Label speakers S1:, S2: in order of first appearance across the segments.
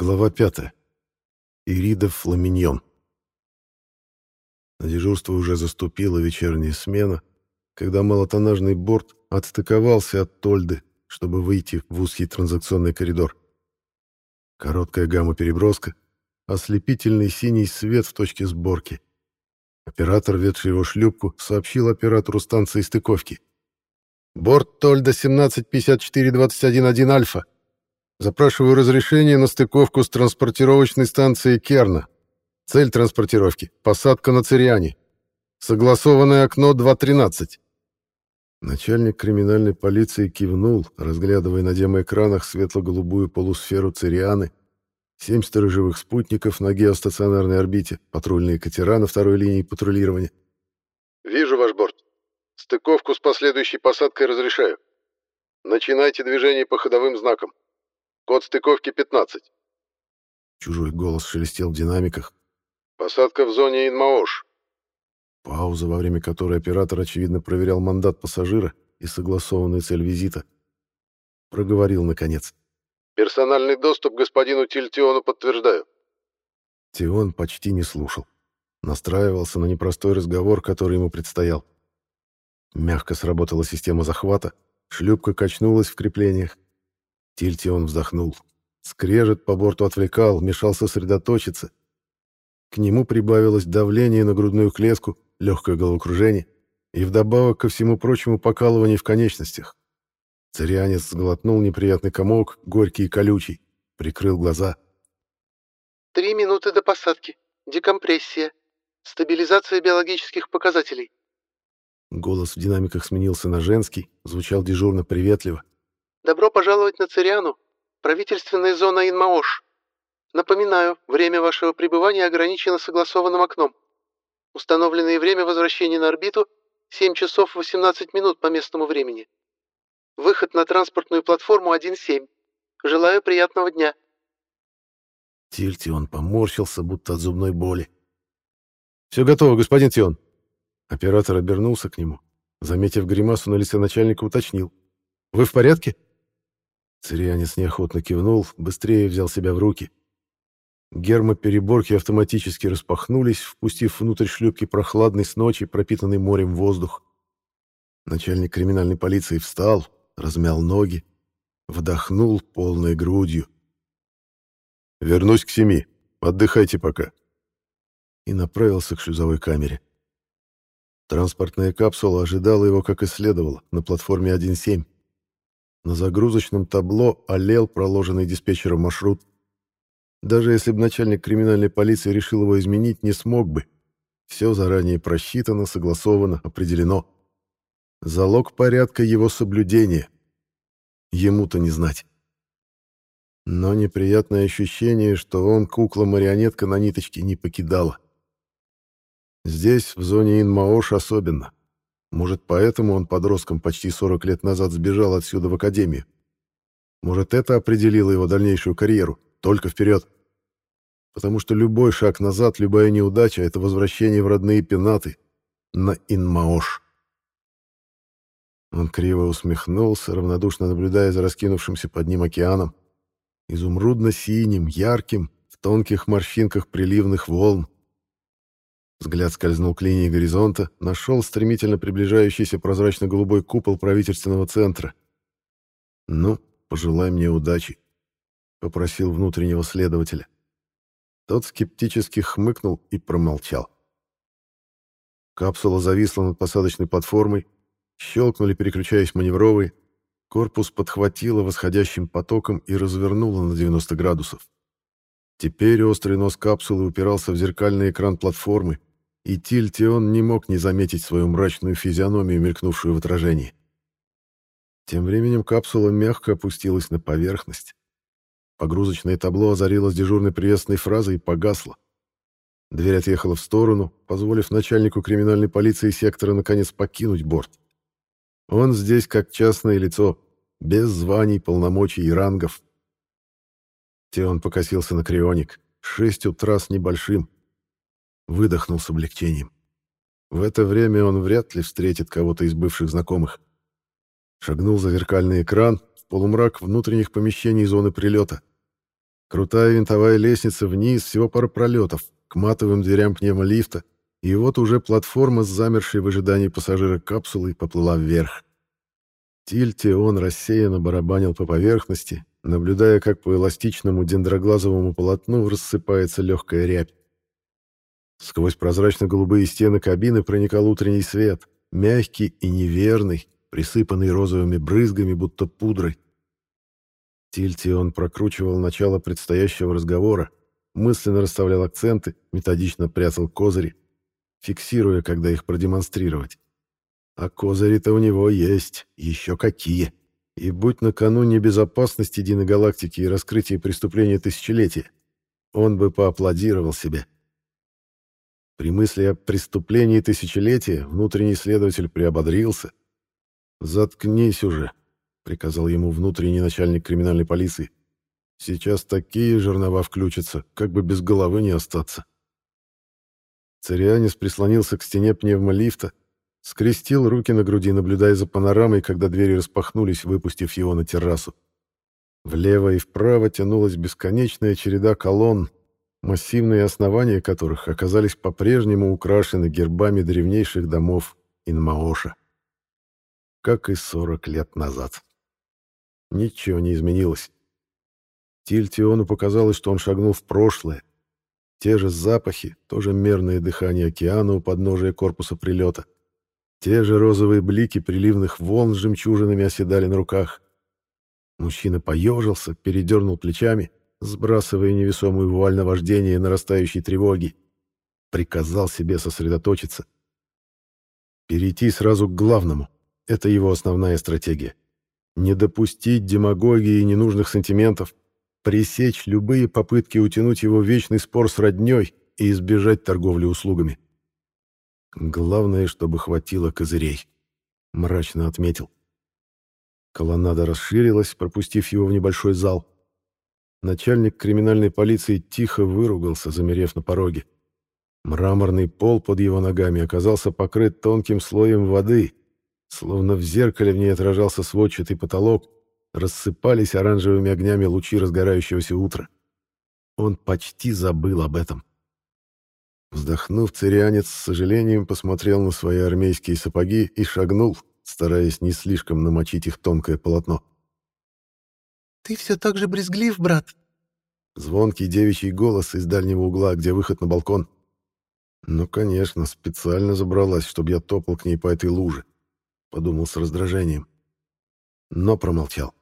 S1: Глава 5. Ирида Фламиньон. На дежурство уже заступила вечерняя смена, когда малотоннажный борт отстыковался от Тольды, чтобы выйти в узкий транзакционный коридор. Короткая гамма-переброска, ослепительный синий свет в точке сборки. Оператор, ведший его шлюпку, сообщил оператору станции стыковки. «Борт Тольда 175421 Альфа. Запрашиваю разрешение на стыковку с транспортировочной станцией Керна. Цель транспортировки — посадка на Цириане. Согласованное окно 2.13. Начальник криминальной полиции кивнул, разглядывая на демоэкранах светло-голубую полусферу Цирианы, семь сторожевых спутников на геостационарной орбите, патрульные катера на второй линии патрулирования. «Вижу ваш борт. Стыковку с последующей посадкой разрешаю. Начинайте движение по ходовым знакам. Код стыковки 15. Чужой голос шелестел в динамиках. Посадка в зоне Инмаош. Пауза, во время которой оператор, очевидно, проверял мандат пассажира и согласованную цель визита. Проговорил, наконец. «Персональный доступ господину Тильтиону подтверждаю». Тион почти не слушал. Настраивался на непростой разговор, который ему предстоял. Мягко сработала система захвата, шлюпка качнулась в креплениях, Тильтион вздохнул. Скрежет по борту отвлекал, мешал сосредоточиться. К нему прибавилось давление на грудную клетку, легкое головокружение и вдобавок ко всему прочему покалывание в конечностях. Цирианец сглотнул неприятный комок, горький и колючий, прикрыл глаза.
S2: «Три минуты до посадки. Декомпрессия. Стабилизация биологических показателей».
S1: Голос в динамиках сменился на женский, звучал дежурно приветливо.
S2: Добро пожаловать на Цириану, правительственная зона Инмаош. Напоминаю, время вашего пребывания ограничено согласованным окном. Установленное время возвращения на орбиту — 7 часов 18 минут по местному времени. Выход на транспортную платформу 1.7. Желаю приятного дня.
S1: Тильтион поморщился, будто от зубной боли. «Все готово, господин Тион». Оператор обернулся к нему. Заметив гримасу на лице начальника, уточнил. «Вы в порядке?» Цирианец неохотно кивнул, быстрее взял себя в руки. Гермопереборки автоматически распахнулись, впустив внутрь шлюпки прохладный с ночи, пропитанный морем воздух. Начальник криминальной полиции встал, размял ноги, вдохнул полной грудью. «Вернусь к семи. Отдыхайте пока». И направился к шлюзовой камере. Транспортная капсула ожидала его, как и следовало, на платформе 1.7. На загрузочном табло олел проложенный диспетчером маршрут. Даже если бы начальник криминальной полиции решил его изменить, не смог бы. Все заранее просчитано, согласовано, определено. Залог порядка его соблюдения. Ему-то не знать. Но неприятное ощущение, что он кукла-марионетка на ниточке, не покидало. Здесь, в зоне Инмаош, особенно. Может, поэтому он подростком почти 40 лет назад сбежал отсюда в академию? Может, это определило его дальнейшую карьеру? Только вперед. Потому что любой шаг назад, любая неудача — это возвращение в родные пенаты на Инмаош. Он криво усмехнулся, равнодушно наблюдая за раскинувшимся под ним океаном, изумрудно-синим, ярким, в тонких морщинках приливных волн. Взгляд скользнул к линии горизонта, нашел стремительно приближающийся прозрачно-голубой купол правительственного центра. «Ну, пожелай мне удачи», — попросил внутреннего следователя. Тот скептически хмыкнул и промолчал. Капсула зависла над посадочной платформой, щелкнули, переключаясь маневровые, корпус подхватило восходящим потоком и развернуло на 90 градусов. Теперь острый нос капсулы упирался в зеркальный экран платформы, и Тильтион не мог не заметить свою мрачную физиономию, мелькнувшую в отражении. Тем временем капсула мягко опустилась на поверхность. Погрузочное табло озарилось дежурной приветственной фразой и погасло. Дверь отъехала в сторону, позволив начальнику криминальной полиции сектора наконец покинуть борт. Он здесь как частное лицо, без званий, полномочий и рангов. Теон покосился на крионик. Шесть утра с небольшим выдохнул с облегчением. В это время он вряд ли встретит кого-то из бывших знакомых. Шагнул за зеркальный экран в полумрак внутренних помещений зоны прилета. Крутая винтовая лестница вниз, всего пара пролетов, к матовым дверям пневмолифта, и вот уже платформа с замершей в ожидании пассажира капсулой поплыла вверх. Тильте он рассеянно барабанил по поверхности, наблюдая, как по эластичному дендроглазовому полотну рассыпается легкая рябь. Сквозь прозрачно-голубые стены кабины проникал утренний свет, мягкий и неверный, присыпанный розовыми брызгами, будто пудрой. Тильтион прокручивал начало предстоящего разговора, мысленно расставлял акценты, методично прятал козыри, фиксируя, когда их продемонстрировать. А козыри-то у него есть, еще какие. И будь накануне безопасности Дины Галактики и раскрытия преступления тысячелетия, он бы поаплодировал себе. При мысли о преступлении тысячелетия внутренний следователь приободрился. «Заткнись уже», — приказал ему внутренний начальник криминальной полиции. «Сейчас такие жернова включатся, как бы без головы не остаться». Цирианис прислонился к стене пневмолифта, скрестил руки на груди, наблюдая за панорамой, когда двери распахнулись, выпустив его на террасу. Влево и вправо тянулась бесконечная череда колонн, массивные основания которых оказались по-прежнему украшены гербами древнейших домов Инмаоша. Как и 40 лет назад. Ничего не изменилось. Тильтиону показалось, что он шагнул в прошлое. Те же запахи, тоже мерное дыхание океана у подножия корпуса прилета. Те же розовые блики приливных волн с жемчужинами оседали на руках. Мужчина поежился, передернул плечами, сбрасывая невесомую вуаль на вождение нарастающей тревоги. Приказал себе сосредоточиться. Перейти сразу к главному. Это его основная стратегия. Не допустить демагогии и ненужных сантиментов, пресечь любые попытки утянуть его в вечный спор с роднёй и избежать торговли услугами. Главное, чтобы хватило козырей, мрачно отметил. Колоннада расширилась, пропустив его в небольшой зал. Начальник криминальной полиции тихо выругался, замерев на пороге. Мраморный пол под его ногами оказался покрыт тонким слоем воды, Словно в зеркале в ней отражался сводчатый потолок, рассыпались оранжевыми огнями лучи разгорающегося утра. Он почти забыл об этом. Вздохнув, цирианец с сожалением посмотрел на свои армейские сапоги и шагнул, стараясь не слишком намочить их тонкое полотно.
S2: «Ты все так же брезглив, брат?»
S1: Звонкий девичий голос из дальнего угла, где выход на балкон. Ну, конечно, специально забралась, чтобы я топал к ней по этой луже подумал с раздражением. Но промолчал.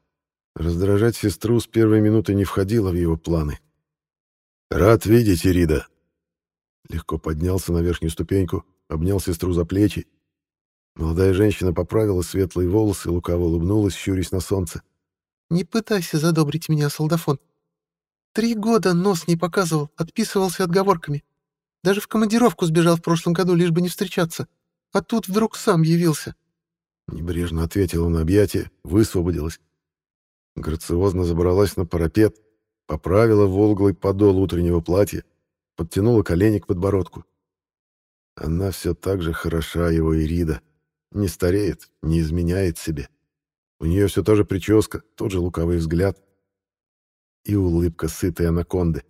S1: Раздражать сестру с первой минуты не входило в его планы. «Рад видеть, Ирида!» Легко поднялся на верхнюю ступеньку, обнял сестру за плечи. Молодая женщина поправила светлые волосы, лукаво улыбнулась, щурясь на солнце.
S2: «Не пытайся задобрить меня, солдафон. Три года нос не показывал, отписывался отговорками. Даже в командировку сбежал в прошлом году, лишь бы не встречаться. А тут вдруг сам явился.
S1: Небрежно ответила на объятие, высвободилась. Грациозно забралась на парапет, поправила волглый подол утреннего платья, подтянула колени к подбородку. Она все так же хороша, его Ирида. Не стареет, не изменяет себе. У нее все та же прическа, тот же лукавый взгляд и улыбка сытой анаконды.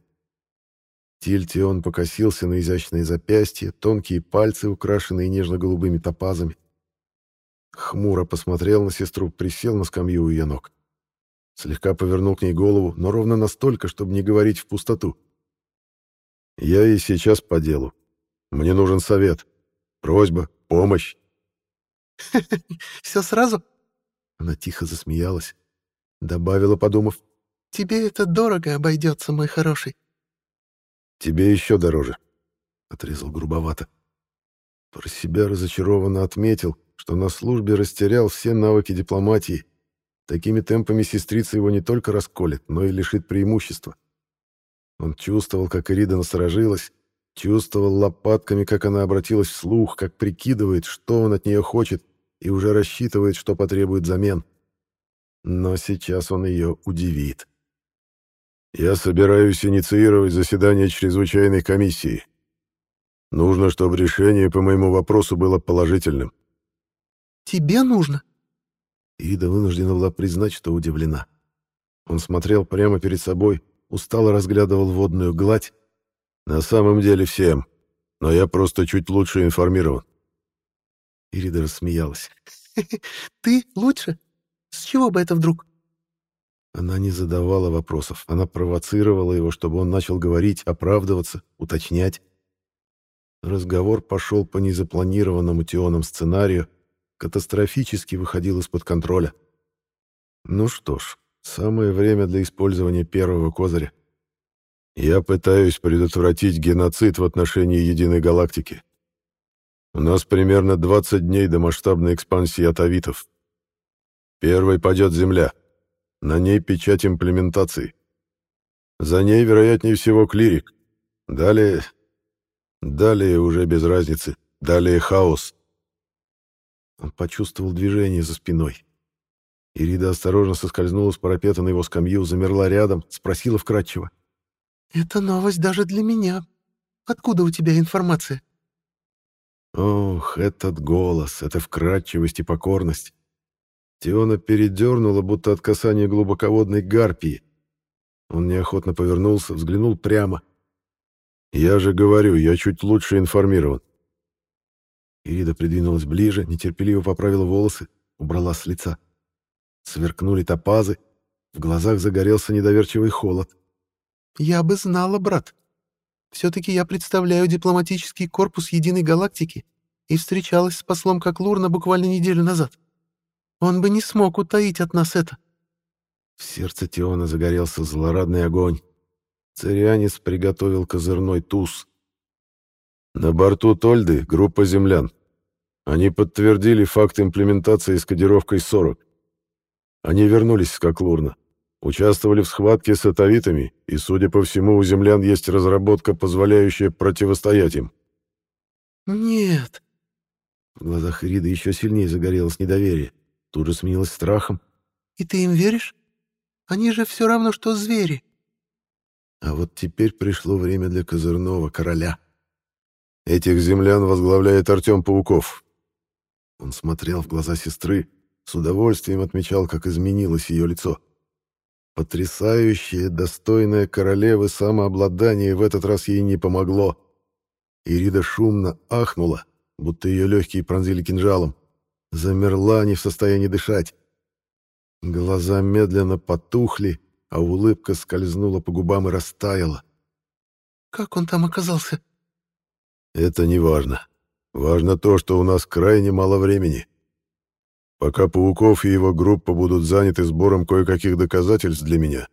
S1: Тильтион покосился на изящные запястья, тонкие пальцы, украшенные нежно-голубыми топазами. Хмуро посмотрел на сестру, присел на скамью у ее ног. Слегка повернул к ней голову, но ровно настолько, чтобы не говорить в пустоту. «Я и сейчас по делу. Мне нужен совет. Просьба, помощь».
S2: «Все сразу?»
S1: Она тихо засмеялась. Добавила, подумав.
S2: «Тебе это дорого обойдется, мой хороший».
S1: «Тебе еще дороже», — отрезал грубовато. Про себя разочарованно отметил, что на службе растерял все навыки дипломатии. Такими темпами сестрица его не только расколет, но и лишит преимущества. Он чувствовал, как Ирида насторожилась, чувствовал лопатками, как она обратилась вслух, как прикидывает, что он от нее хочет, и уже рассчитывает, что потребует замен. Но сейчас он ее удивит. «Я собираюсь инициировать заседание чрезвычайной комиссии. Нужно, чтобы решение по моему вопросу было положительным.
S2: Тебе нужно?»
S1: Ида вынуждена была признать, что удивлена. Он смотрел прямо перед собой, устало разглядывал водную гладь. «На самом деле всем, но я просто чуть лучше информирован».
S3: Ирида рассмеялась. «Ты лучше? С чего бы это вдруг?»
S1: Она не задавала вопросов, она провоцировала его, чтобы он начал говорить, оправдываться, уточнять. Разговор пошел по незапланированному Тионом сценарию, катастрофически выходил из-под контроля. Ну что ж, самое время для использования первого козыря. Я пытаюсь предотвратить геноцид в отношении единой галактики. У нас примерно 20 дней до масштабной экспансии атовитов. Первой пойдет Земля. На ней печать имплементации. За ней, вероятнее всего, клирик. Далее... Далее уже без разницы. Далее хаос. Он почувствовал движение за спиной. Ирида осторожно соскользнула с парапета на его скамью, замерла рядом, спросила вкратчиво.
S3: «Это новость даже для меня. Откуда у тебя информация?»
S1: Ох, этот голос, эта вкрадчивость и покорность. Теона передернула, будто от касания глубоководной гарпии. Он неохотно повернулся, взглянул прямо. «Я же говорю, я чуть лучше информирован». Ирида придвинулась ближе, нетерпеливо поправила волосы, убрала с лица. Сверкнули топазы, в глазах загорелся недоверчивый холод.
S3: «Я бы знала, брат. Все-таки я представляю дипломатический корпус Единой Галактики и встречалась с послом Коклурна буквально неделю назад. Он бы не смог утаить от нас это».
S1: В сердце Теона загорелся злорадный огонь. Цирианец приготовил козырной туз. На борту Тольды группа землян. Они подтвердили факт имплементации с кодировкой 40. Они вернулись с Коклурна. Участвовали в схватке с атовитами, и, судя по всему, у землян есть разработка, позволяющая противостоять им.
S3: «Нет».
S1: В глазах Ириды еще сильнее загорелось недоверие. Тут же сменилось страхом.
S3: «И ты им веришь? Они же все равно, что звери».
S1: А вот теперь пришло время для козырного короля. Этих землян возглавляет Артем Пауков. Он смотрел в глаза сестры, с удовольствием отмечал, как изменилось ее лицо. Потрясающее, достойное королевы самообладание в этот раз ей не помогло. Ирида шумно ахнула, будто ее легкие пронзили кинжалом. Замерла, не в состоянии дышать. Глаза медленно потухли, а улыбка скользнула по губам и растаяла.
S3: «Как он там оказался?»
S1: «Это не важно. Важно то, что у нас крайне мало времени. Пока Пауков и его группа будут заняты сбором кое-каких доказательств для меня,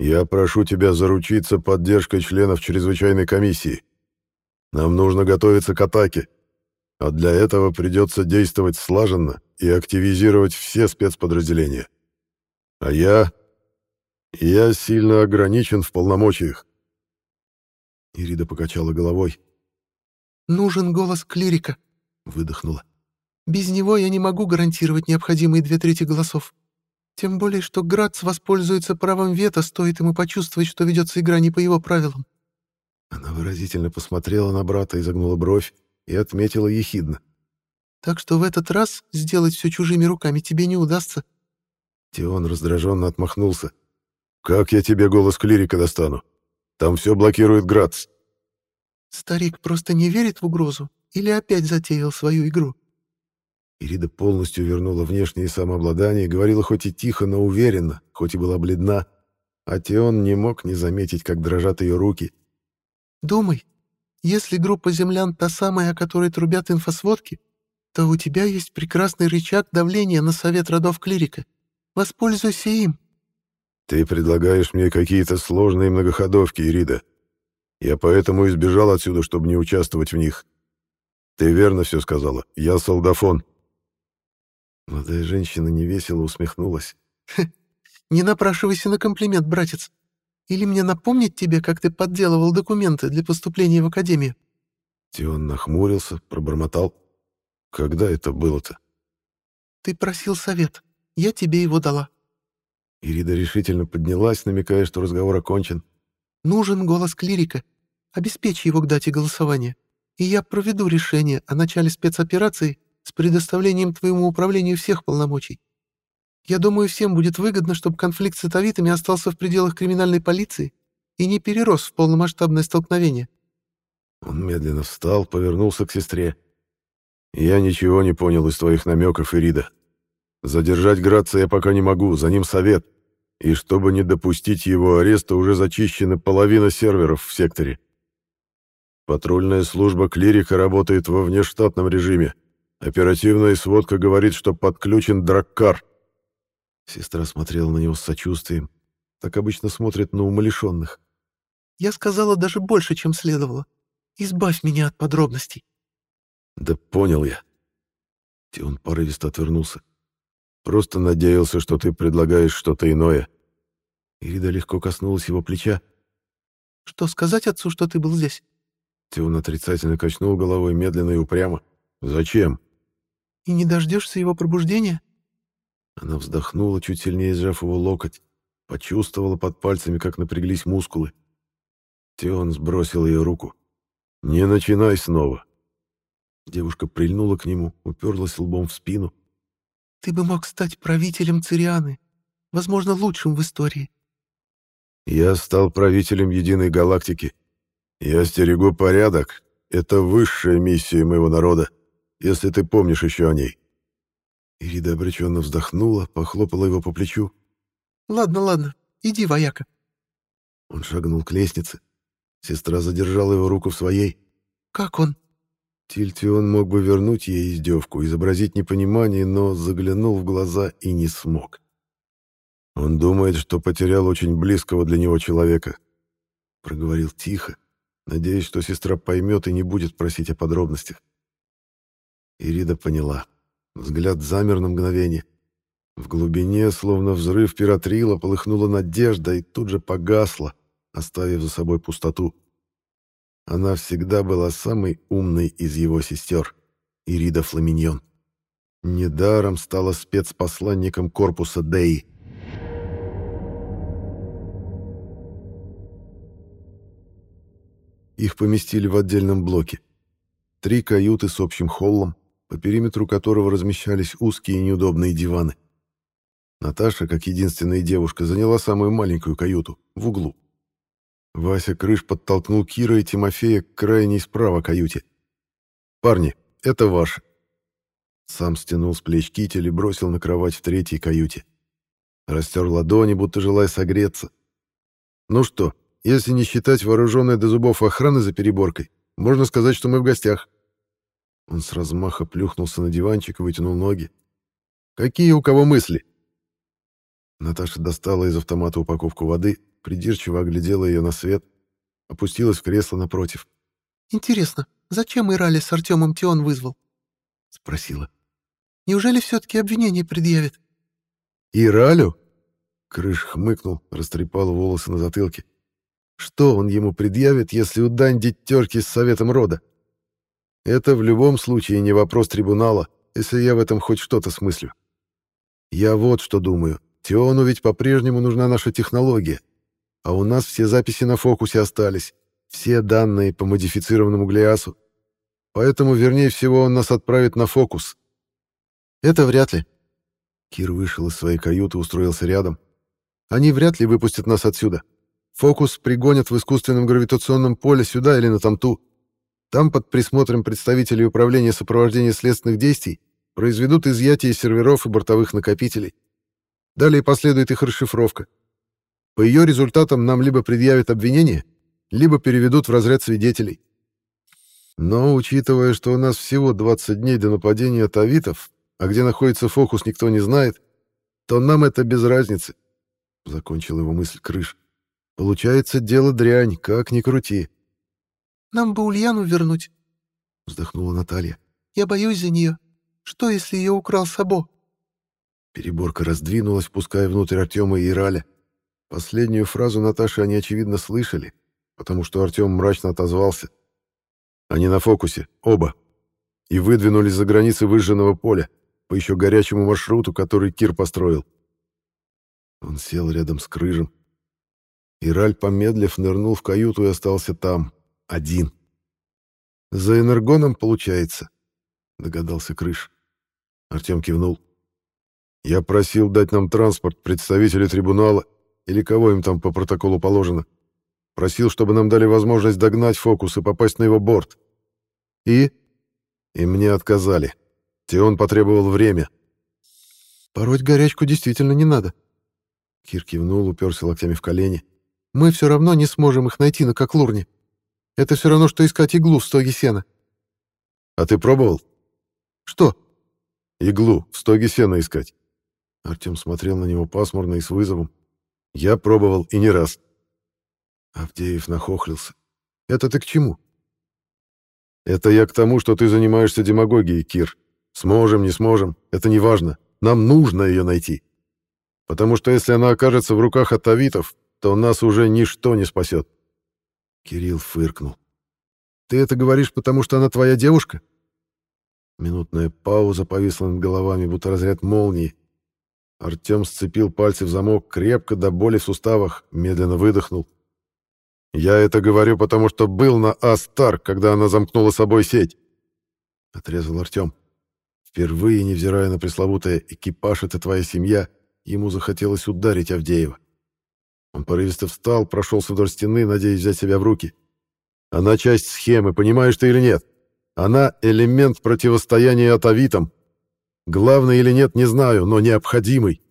S1: я прошу тебя заручиться поддержкой членов чрезвычайной комиссии. Нам нужно готовиться к атаке, а для этого придется действовать слаженно и активизировать все спецподразделения. А я... я сильно ограничен в полномочиях. Ирида покачала головой.
S3: «Нужен голос клирика», — выдохнула. Без него я не могу гарантировать необходимые две трети голосов. Тем более, что Грац воспользуется правом вето, стоит ему почувствовать, что ведется игра не по его правилам.
S1: Она выразительно посмотрела на брата, изогнула бровь и отметила ехидно.
S3: «Так что в этот раз сделать все чужими руками тебе не удастся».
S1: Теон раздраженно отмахнулся. «Как я тебе голос клирика достану? Там все блокирует Грац».
S3: «Старик просто не верит в угрозу или опять затеял свою игру?»
S1: Ирида полностью вернула внешнее самообладание, говорила хоть и тихо, но уверенно, хоть и была бледна. А Теон не мог не заметить, как дрожат ее руки.
S3: «Думай, если группа землян та самая, о которой трубят инфосводки, то у тебя есть прекрасный рычаг давления на совет родов клирика. Воспользуйся им».
S1: «Ты предлагаешь мне какие-то сложные многоходовки, Ирида. Я поэтому избежал отсюда, чтобы не участвовать в них. Ты верно все сказала. Я солдафон». Молодая женщина невесело усмехнулась.
S3: «Не напрашивайся на комплимент, братец. Или мне напомнить тебе, как ты подделывал документы для поступления в академию?»
S1: Тион нахмурился, пробормотал. «Когда это было-то?»
S3: «Ты просил совет. Я тебе его дала».
S1: Ирида решительно поднялась, намекая, что разговор окончен.
S3: «Нужен голос клирика. Обеспечь его к дате голосования, и я проведу решение о начале спецоперации с предоставлением твоему управлению всех полномочий. Я думаю, всем будет выгодно, чтобы конфликт с атовитами остался в пределах криминальной полиции,
S2: и не перерос в полномасштабное столкновение.
S1: Он медленно встал, повернулся к сестре. «Я ничего не понял из твоих намеков, Ирида. Задержать Граца я пока не могу, за ним совет. И чтобы не допустить его ареста, уже зачищена половина серверов в секторе. Патрульная служба клирика работает во внештатном режиме. Оперативная сводка говорит, что подключен Драккар. Сестра смотрела на него с сочувствием. Так обычно смотрят на умалишенных.
S2: «Я сказала даже больше, чем следовало. Избавь меня от подробностей».
S1: «Да понял я». Тион порывисто отвернулся. «Просто надеялся, что ты предлагаешь что-то иное». Ирида легко коснулась его плеча.
S2: «Что, сказать отцу, что ты был здесь?»
S1: Тион отрицательно качнул головой медленно и упрямо. «Зачем?»
S2: «И не дождешься его пробуждения?»
S1: Она вздохнула, чуть сильнее сжав его локоть. Почувствовала под пальцами, как напряглись мускулы. Тион сбросил ее руку. «Не начинай снова!» Девушка прильнула к нему, уперлась лбом в спину.
S2: «Ты бы мог стать правителем Цирианы, возможно, лучшим в истории».
S1: «Я стал правителем единой галактики. Я стерегу порядок. Это высшая миссия моего народа, если ты помнишь еще о ней». Ирида обреченно вздохнула, похлопала его по плечу.
S2: «Ладно, ладно, иди, вояка».
S1: Он шагнул к лестнице. Сестра задержала его руку в своей.
S2: «Как он?»
S1: Тильтион мог бы вернуть ей издевку, изобразить непонимание, но заглянул в глаза и не смог. Он думает, что потерял очень близкого для него человека. Проговорил тихо, надеясь, что сестра поймет и не будет просить о подробностях. Ирида поняла. Взгляд замер на мгновение. В глубине, словно взрыв пиратрила, полыхнула надежда и тут же погасла, оставив за собой пустоту. Она всегда была самой умной из его сестер, Ирида Фламиньон. Недаром стала спецпосланником корпуса Деи. Их поместили в отдельном блоке. Три каюты с общим холлом, по периметру которого размещались узкие и неудобные диваны. Наташа, как единственная девушка, заняла самую маленькую каюту, в углу. Вася Крыш подтолкнул Кира и Тимофея к крайней справа каюте. «Парни, это ваше». Сам стянул с плеч китель и бросил на кровать в третьей каюте. Растер ладони, будто желая согреться. «Ну что, если не считать вооруженной до зубов охраны за переборкой, можно сказать, что мы в гостях». Он с размаха плюхнулся на диванчик и вытянул ноги. «Какие у кого мысли?» Наташа достала из автомата упаковку воды, придирчиво оглядела ее на свет, опустилась в кресло напротив.
S2: «Интересно, зачем Ирали с Артемом Тион вызвал?» — спросила. «Неужели все-таки обвинение предъявит?»
S1: «Иралю?» — Крыш хмыкнул, растрепал волосы на затылке. «Что он ему предъявит, если у Данди терки с советом рода? Это в любом случае не вопрос трибунала, если я в этом хоть что-то смыслю. Я вот что думаю. Тиону ведь по-прежнему нужна наша технология. А у нас все записи на фокусе остались, все данные по модифицированному Глиасу. Поэтому, вернее всего, он нас отправит на фокус. Это вряд ли. Кир вышел из своей каюты, устроился рядом. Они вряд ли выпустят нас отсюда. Фокус пригонят в искусственном гравитационном поле сюда или на Тамту. Там под присмотром представителей управления сопровождения следственных действий произведут изъятие серверов и бортовых накопителей. Далее последует их расшифровка. По ее результатам нам либо предъявят обвинение, либо переведут в разряд свидетелей. Но, учитывая, что у нас всего 20 дней до нападения тавитов, а где находится фокус, никто не знает, то нам это без разницы. Закончил его мысль Крыш. Получается, дело дрянь, как ни крути.
S2: Нам бы Ульяну вернуть,
S1: вздохнула Наталья.
S2: Я боюсь за нее. Что, если ее украл Сабо?
S1: Переборка раздвинулась, пуская внутрь Артема и Ираля. Последнюю фразу Наташи они, очевидно, слышали, потому что Артем мрачно отозвался. Они на фокусе, оба. И выдвинулись за границы выжженного поля, по еще горячему маршруту, который Кир построил. Он сел рядом с крыжем. Ираль, помедлив, нырнул в каюту и остался там, один. «За энергоном получается», — догадался Крыш. Артем кивнул. Я просил дать нам транспорт представителя трибунала или кого им там по протоколу положено. Просил, чтобы нам дали возможность догнать фокус и попасть на его борт. И? И мне отказали. Теон потребовал время.
S2: Пороть горячку действительно не надо. Кир кивнул, уперся локтями в колени. Мы все равно не сможем их найти на Коклурне. Это все равно, что искать иглу в стоге сена.
S1: А ты пробовал?
S2: Что?
S1: Иглу в стоге сена искать. Артем смотрел на него пасмурно и с вызовом. Я пробовал и не раз. Авдеев нахохлился. Это ты к чему? Это я к тому, что ты занимаешься демагогией, Кир. Сможем, не сможем, это не важно. Нам нужно ее найти. Потому что если она окажется в руках атавитов, то нас уже ничто не спасет. Кирилл фыркнул. «Ты это говоришь, потому что она твоя девушка?» Минутная пауза повисла над головами, будто разряд молнии. Артем сцепил пальцы в замок крепко до боли в суставах, медленно выдохнул. «Я это говорю, потому что был на Астар, когда она замкнула собой сеть», — отрезал Артем. Впервые, невзирая на пресловутое «экипаж — это твоя семья», ему захотелось ударить Авдеева. Он порывисто встал, прошелся вдоль стены, надеясь взять себя в руки. Она часть схемы, понимаешь ты или нет? Она — элемент противостояния атовитам. Главный или нет, не знаю, но необходимый.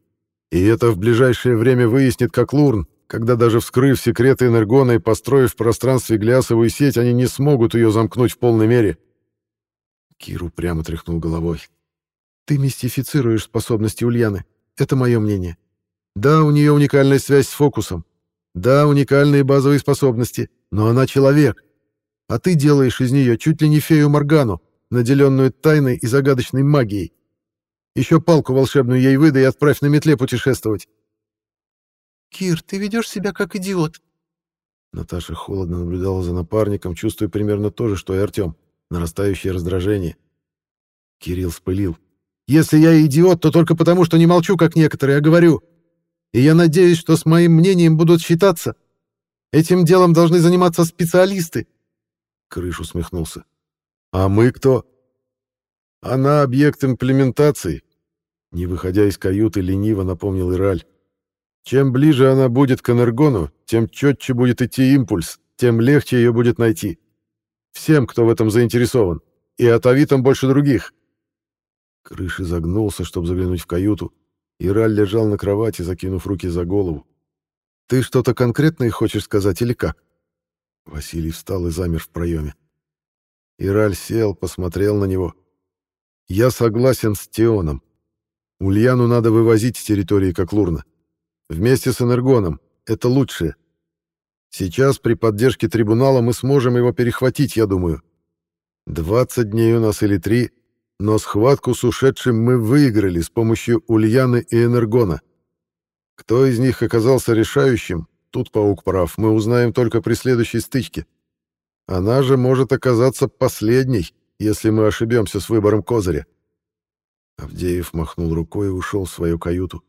S1: И это в ближайшее время выяснит как Лурн, когда даже вскрыв секреты Энергона и построив в пространстве глясовую сеть, они не смогут ее замкнуть в полной мере. Киру прямо тряхнул головой. «Ты мистифицируешь способности Ульяны. Это мое мнение. Да, у нее уникальная связь с фокусом. Да, уникальные базовые способности, но она человек. А ты делаешь из нее чуть ли не фею Моргану, наделенную тайной и загадочной магией. Еще палку волшебную ей выдай и отправь на метле путешествовать.
S3: «Кир, ты ведешь себя как идиот».
S1: Наташа холодно наблюдала за напарником, чувствуя примерно то же, что и Артем. Нарастающее раздражение. Кирилл вспылил. «Если я идиот, то только потому, что не молчу, как некоторые, а говорю. И я надеюсь, что с моим мнением будут считаться. Этим делом должны заниматься специалисты. Крыш усмехнулся. А мы кто? Она объект имплементации. Не выходя из каюты, лениво напомнил Ираль. Чем ближе она будет к энергону, тем четче будет идти импульс, тем легче ее будет найти. Всем, кто в этом заинтересован. И атовитам больше других. Крыш изогнулся, чтобы заглянуть в каюту, Ираль лежал на кровати, закинув руки за голову. «Ты что-то конкретное хочешь сказать или как?» Василий встал и замер в проеме. Ираль сел, посмотрел на него. «Я согласен с Теоном. Ульяну надо вывозить с территории Коклурна. Вместе с Энергоном. Это лучшее. Сейчас при поддержке трибунала мы сможем его перехватить, я думаю. 20 дней у нас или три, но схватку с ушедшим мы выиграли с помощью Ульяны и Энергона. Кто из них оказался решающим, тут паук прав, мы узнаем только при следующей стычке. Она же может оказаться последней, если мы ошибемся с выбором козыря. Авдеев махнул рукой и ушел в свою каюту.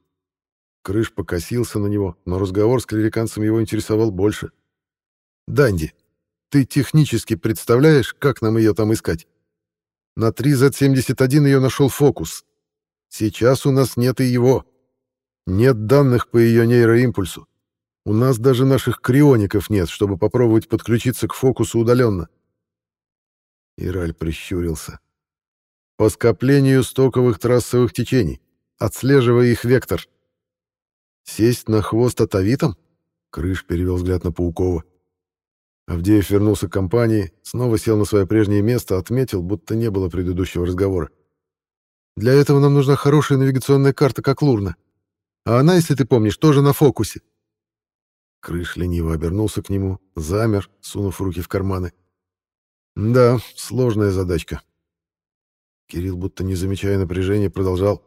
S1: Крыш покосился на него, но разговор с клериканцем его интересовал больше. «Данди, ты технически представляешь, как нам ее там искать?» На 3Z71 ее нашел фокус. Сейчас у нас нет и его. Нет данных по ее нейроимпульсу. У нас даже наших криоников нет, чтобы попробовать подключиться к фокусу удаленно. Ираль прищурился. По скоплению стоковых трассовых течений, отслеживая их вектор. Сесть на хвост атовитом? Крыш перевел взгляд на Паукова. Авдеев вернулся к компании, снова сел на свое прежнее место, отметил, будто не было предыдущего разговора. «Для этого нам нужна хорошая навигационная карта, как Лурна. А она, если ты помнишь, тоже на фокусе». Крыш лениво обернулся к нему, замер, сунув руки в карманы. «Да, сложная задачка». Кирилл, будто не замечая напряжения, продолжал.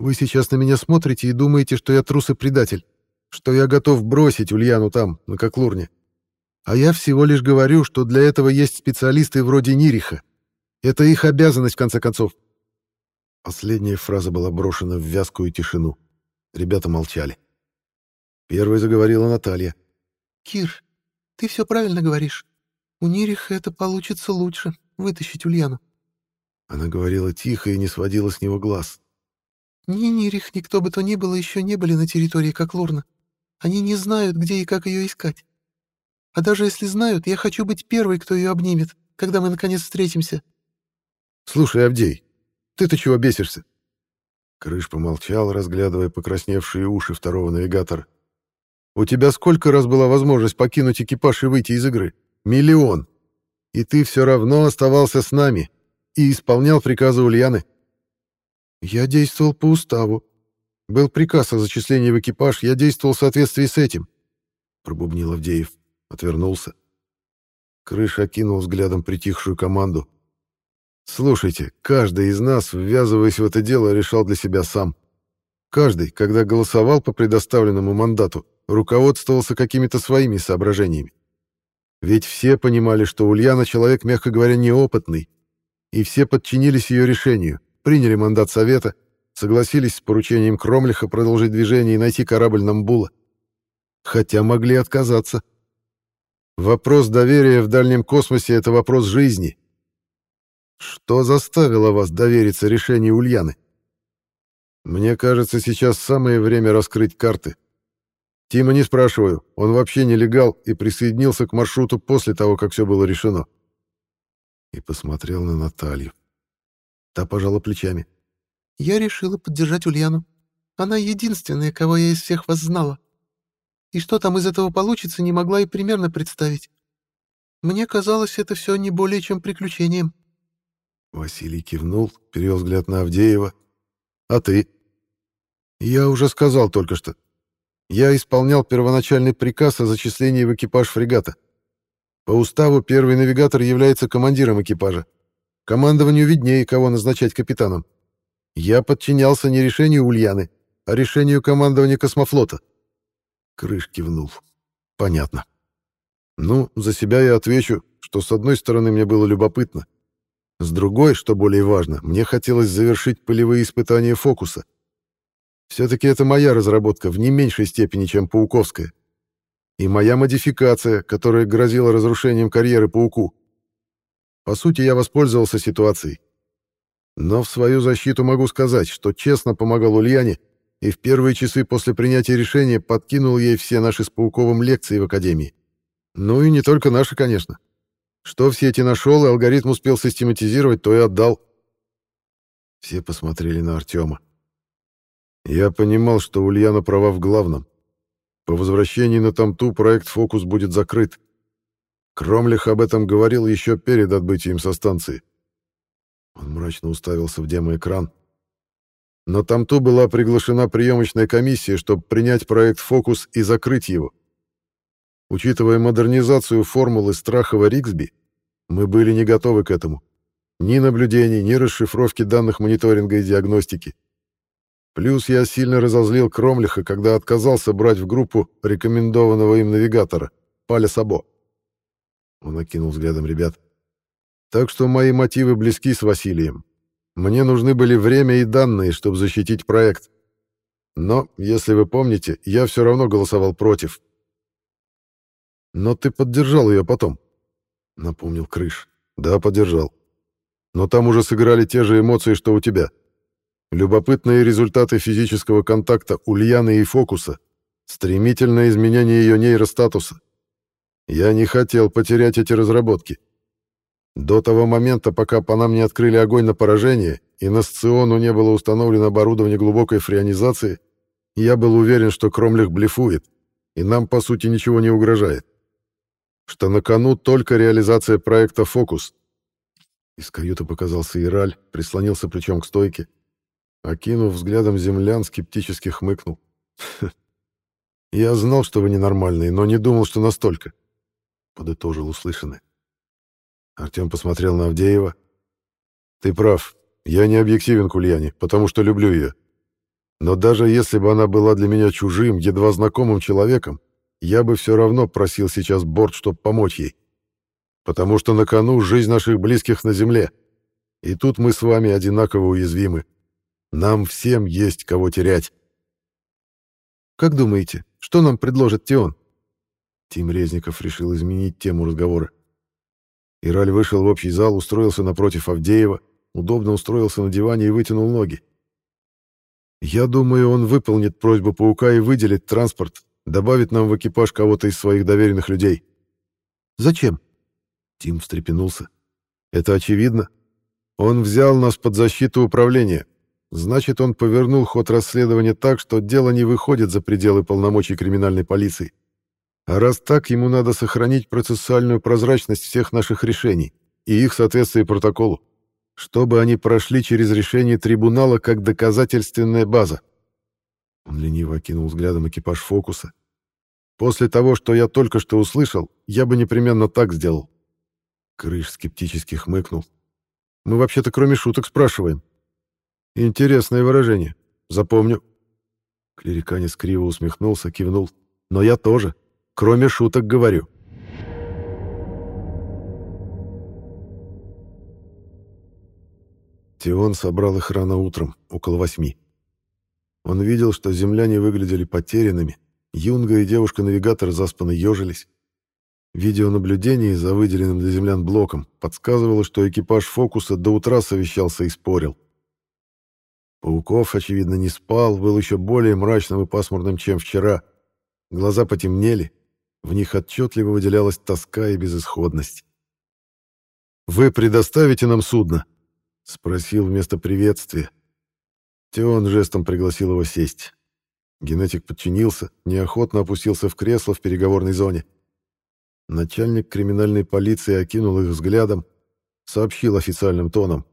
S1: «Вы сейчас на меня смотрите и думаете, что я трус и предатель, что я готов бросить Ульяну там, на Коклурне. А я всего лишь говорю, что для этого есть специалисты вроде Нириха. Это их обязанность, в конце концов. Последняя фраза была брошена в вязкую тишину. Ребята молчали. Первой заговорила Наталья.
S3: «Кир, ты все правильно говоришь. У Нириха это получится лучше, вытащить Ульяну».
S1: Она говорила тихо и не сводила с него глаз.
S3: «Ни Нирих, ни кто бы то ни было еще не были на территории Коклурна. Они не знают, где и как ее искать. А даже если знают, я хочу быть первой, кто ее обнимет, когда мы наконец встретимся».
S1: «Слушай, Авдей, ты-то чего бесишься?» Крыш помолчал, разглядывая покрасневшие уши второго навигатора. «У тебя сколько раз была возможность покинуть экипаж и выйти из игры? Миллион. И ты все равно оставался с нами и исполнял приказы Ульяны». «Я действовал по уставу. Был приказ о зачислении в экипаж, я действовал в соответствии с этим», — пробубнил Авдеев. Отвернулся. Крыш окинул взглядом притихшую команду. «Слушайте, каждый из нас, ввязываясь в это дело, решал для себя сам. Каждый, когда голосовал по предоставленному мандату, руководствовался какими-то своими соображениями. Ведь все понимали, что Ульяна человек, мягко говоря, неопытный, и все подчинились ее решению, приняли мандат совета, согласились с поручением Кромлиха продолжить движение и найти корабль Намбула. Хотя могли отказаться. Вопрос доверия в дальнем космосе — это вопрос жизни. Что заставило вас довериться решению Ульяны? Мне кажется, сейчас самое время раскрыть карты. Тима не спрашиваю, он вообще нелегал и присоединился к маршруту после того, как все было решено. И посмотрел на Наталью. Та пожала плечами.
S3: «Я решила поддержать Ульяну. Она единственная, кого я из всех вас знала. И что там из этого получится, не могла и примерно представить. Мне казалось, это все не более чем приключением.
S1: Василий кивнул, перевел взгляд на Авдеева. «А ты?» «Я уже сказал только что. Я исполнял первоначальный приказ о зачислении в экипаж фрегата. По уставу первый навигатор является командиром экипажа. Командованию виднее, кого назначать капитаном. Я подчинялся не решению Ульяны, а решению командования космофлота. Крыш кивнул. Понятно. Ну, за себя я отвечу, что с одной стороны мне было любопытно. С другой, что более важно, мне хотелось завершить полевые испытания фокуса. Все-таки это моя разработка в не меньшей степени, чем пауковская. И моя модификация, которая грозила разрушением карьеры пауку. По сути, я воспользовался ситуацией. Но в свою защиту могу сказать, что честно помогал Ульяне и в первые часы после принятия решения подкинул ей все наши с Пауковым лекции в Академии. Ну и не только наши, конечно. Что в сети нашел и алгоритм успел систематизировать, то и отдал. Все посмотрели на Артема. Я понимал, что Ульяна права в главном. По возвращении на Тамту проект «Фокус» будет закрыт. Кромлих об этом говорил еще перед отбытием со станции. Он мрачно уставился в демоэкран. Но там то была приглашена приемочная комиссия, чтобы принять проект «Фокус» и закрыть его. Учитывая модернизацию формулы Страхова-Риксби, мы были не готовы к этому. Ни наблюдений, ни расшифровки данных мониторинга и диагностики. Плюс я сильно разозлил Кромлиха, когда отказался брать в группу рекомендованного им навигатора, Паля Сабо. Он окинул взглядом ребят. Так что мои мотивы близки с Василием. Мне нужны были время и данные, чтобы защитить проект. Но, если вы помните, я все равно голосовал против. Но ты поддержал ее потом, — напомнил Крыш. Да, поддержал. Но там уже сыграли те же эмоции, что у тебя. Любопытные результаты физического контакта Ульяны и Фокуса, стремительное изменение ее нейростатуса. Я не хотел потерять эти разработки. До того момента, пока по нам не открыли огонь на поражение и на сциону не было установлено оборудование глубокой фреонизации, я был уверен, что Кромлих блефует, и нам, по сути, ничего не угрожает. Что на кону только реализация проекта «Фокус». Из каюты показался Ираль, прислонился плечом к стойке. Окинув взглядом землян, скептически хмыкнул. «Я знал, что вы ненормальные, но не думал, что настолько», — подытожил услышанное. Артем посмотрел на Авдеева. «Ты прав. Я не объективен к Ульяне, потому что люблю ее. Но даже если бы она была для меня чужим, едва знакомым человеком, я бы все равно просил сейчас борт, чтобы помочь ей. Потому что на кону жизнь наших близких на земле. И тут мы с вами одинаково уязвимы. Нам всем есть кого терять». «Как думаете, что нам предложит Тион?» Тим Резников решил изменить тему разговора. Ираль вышел в общий зал, устроился напротив Авдеева, удобно устроился на диване и вытянул ноги. «Я думаю, он выполнит просьбу паука и выделит транспорт, добавит нам в экипаж кого-то из своих доверенных людей.
S3: Зачем?»
S1: Тим встрепенулся. «Это очевидно. Он взял нас под защиту управления. Значит, он повернул ход расследования так, что дело не выходит за пределы полномочий криминальной полиции. А раз так, ему надо сохранить процессуальную прозрачность всех наших решений и их соответствие протоколу, чтобы они прошли через решение трибунала как доказательственная база. Он лениво окинул взглядом экипаж «Фокуса». «После того, что я только что услышал, я бы непременно так сделал». Крыш скептически хмыкнул. «Мы вообще-то кроме шуток спрашиваем». «Интересное выражение. Запомню». Клериканец криво усмехнулся, кивнул. «Но я тоже. Кроме шуток говорю». Тион собрал их рано утром, около восьми. Он видел, что земляне выглядели потерянными, Юнга и девушка-навигатор заспанно ежились. Видеонаблюдение за выделенным для землян блоком подсказывало, что экипаж «Фокуса» до утра совещался и спорил. Пауков, очевидно, не спал, был еще более мрачным и пасмурным, чем вчера. Глаза потемнели, в них отчетливо выделялась тоска и безысходность. «Вы предоставите нам судно?» — спросил вместо приветствия. Теон жестом пригласил его сесть. Генетик подчинился, неохотно опустился в кресло в переговорной зоне. Начальник криминальной полиции окинул их взглядом, сообщил официальным тоном.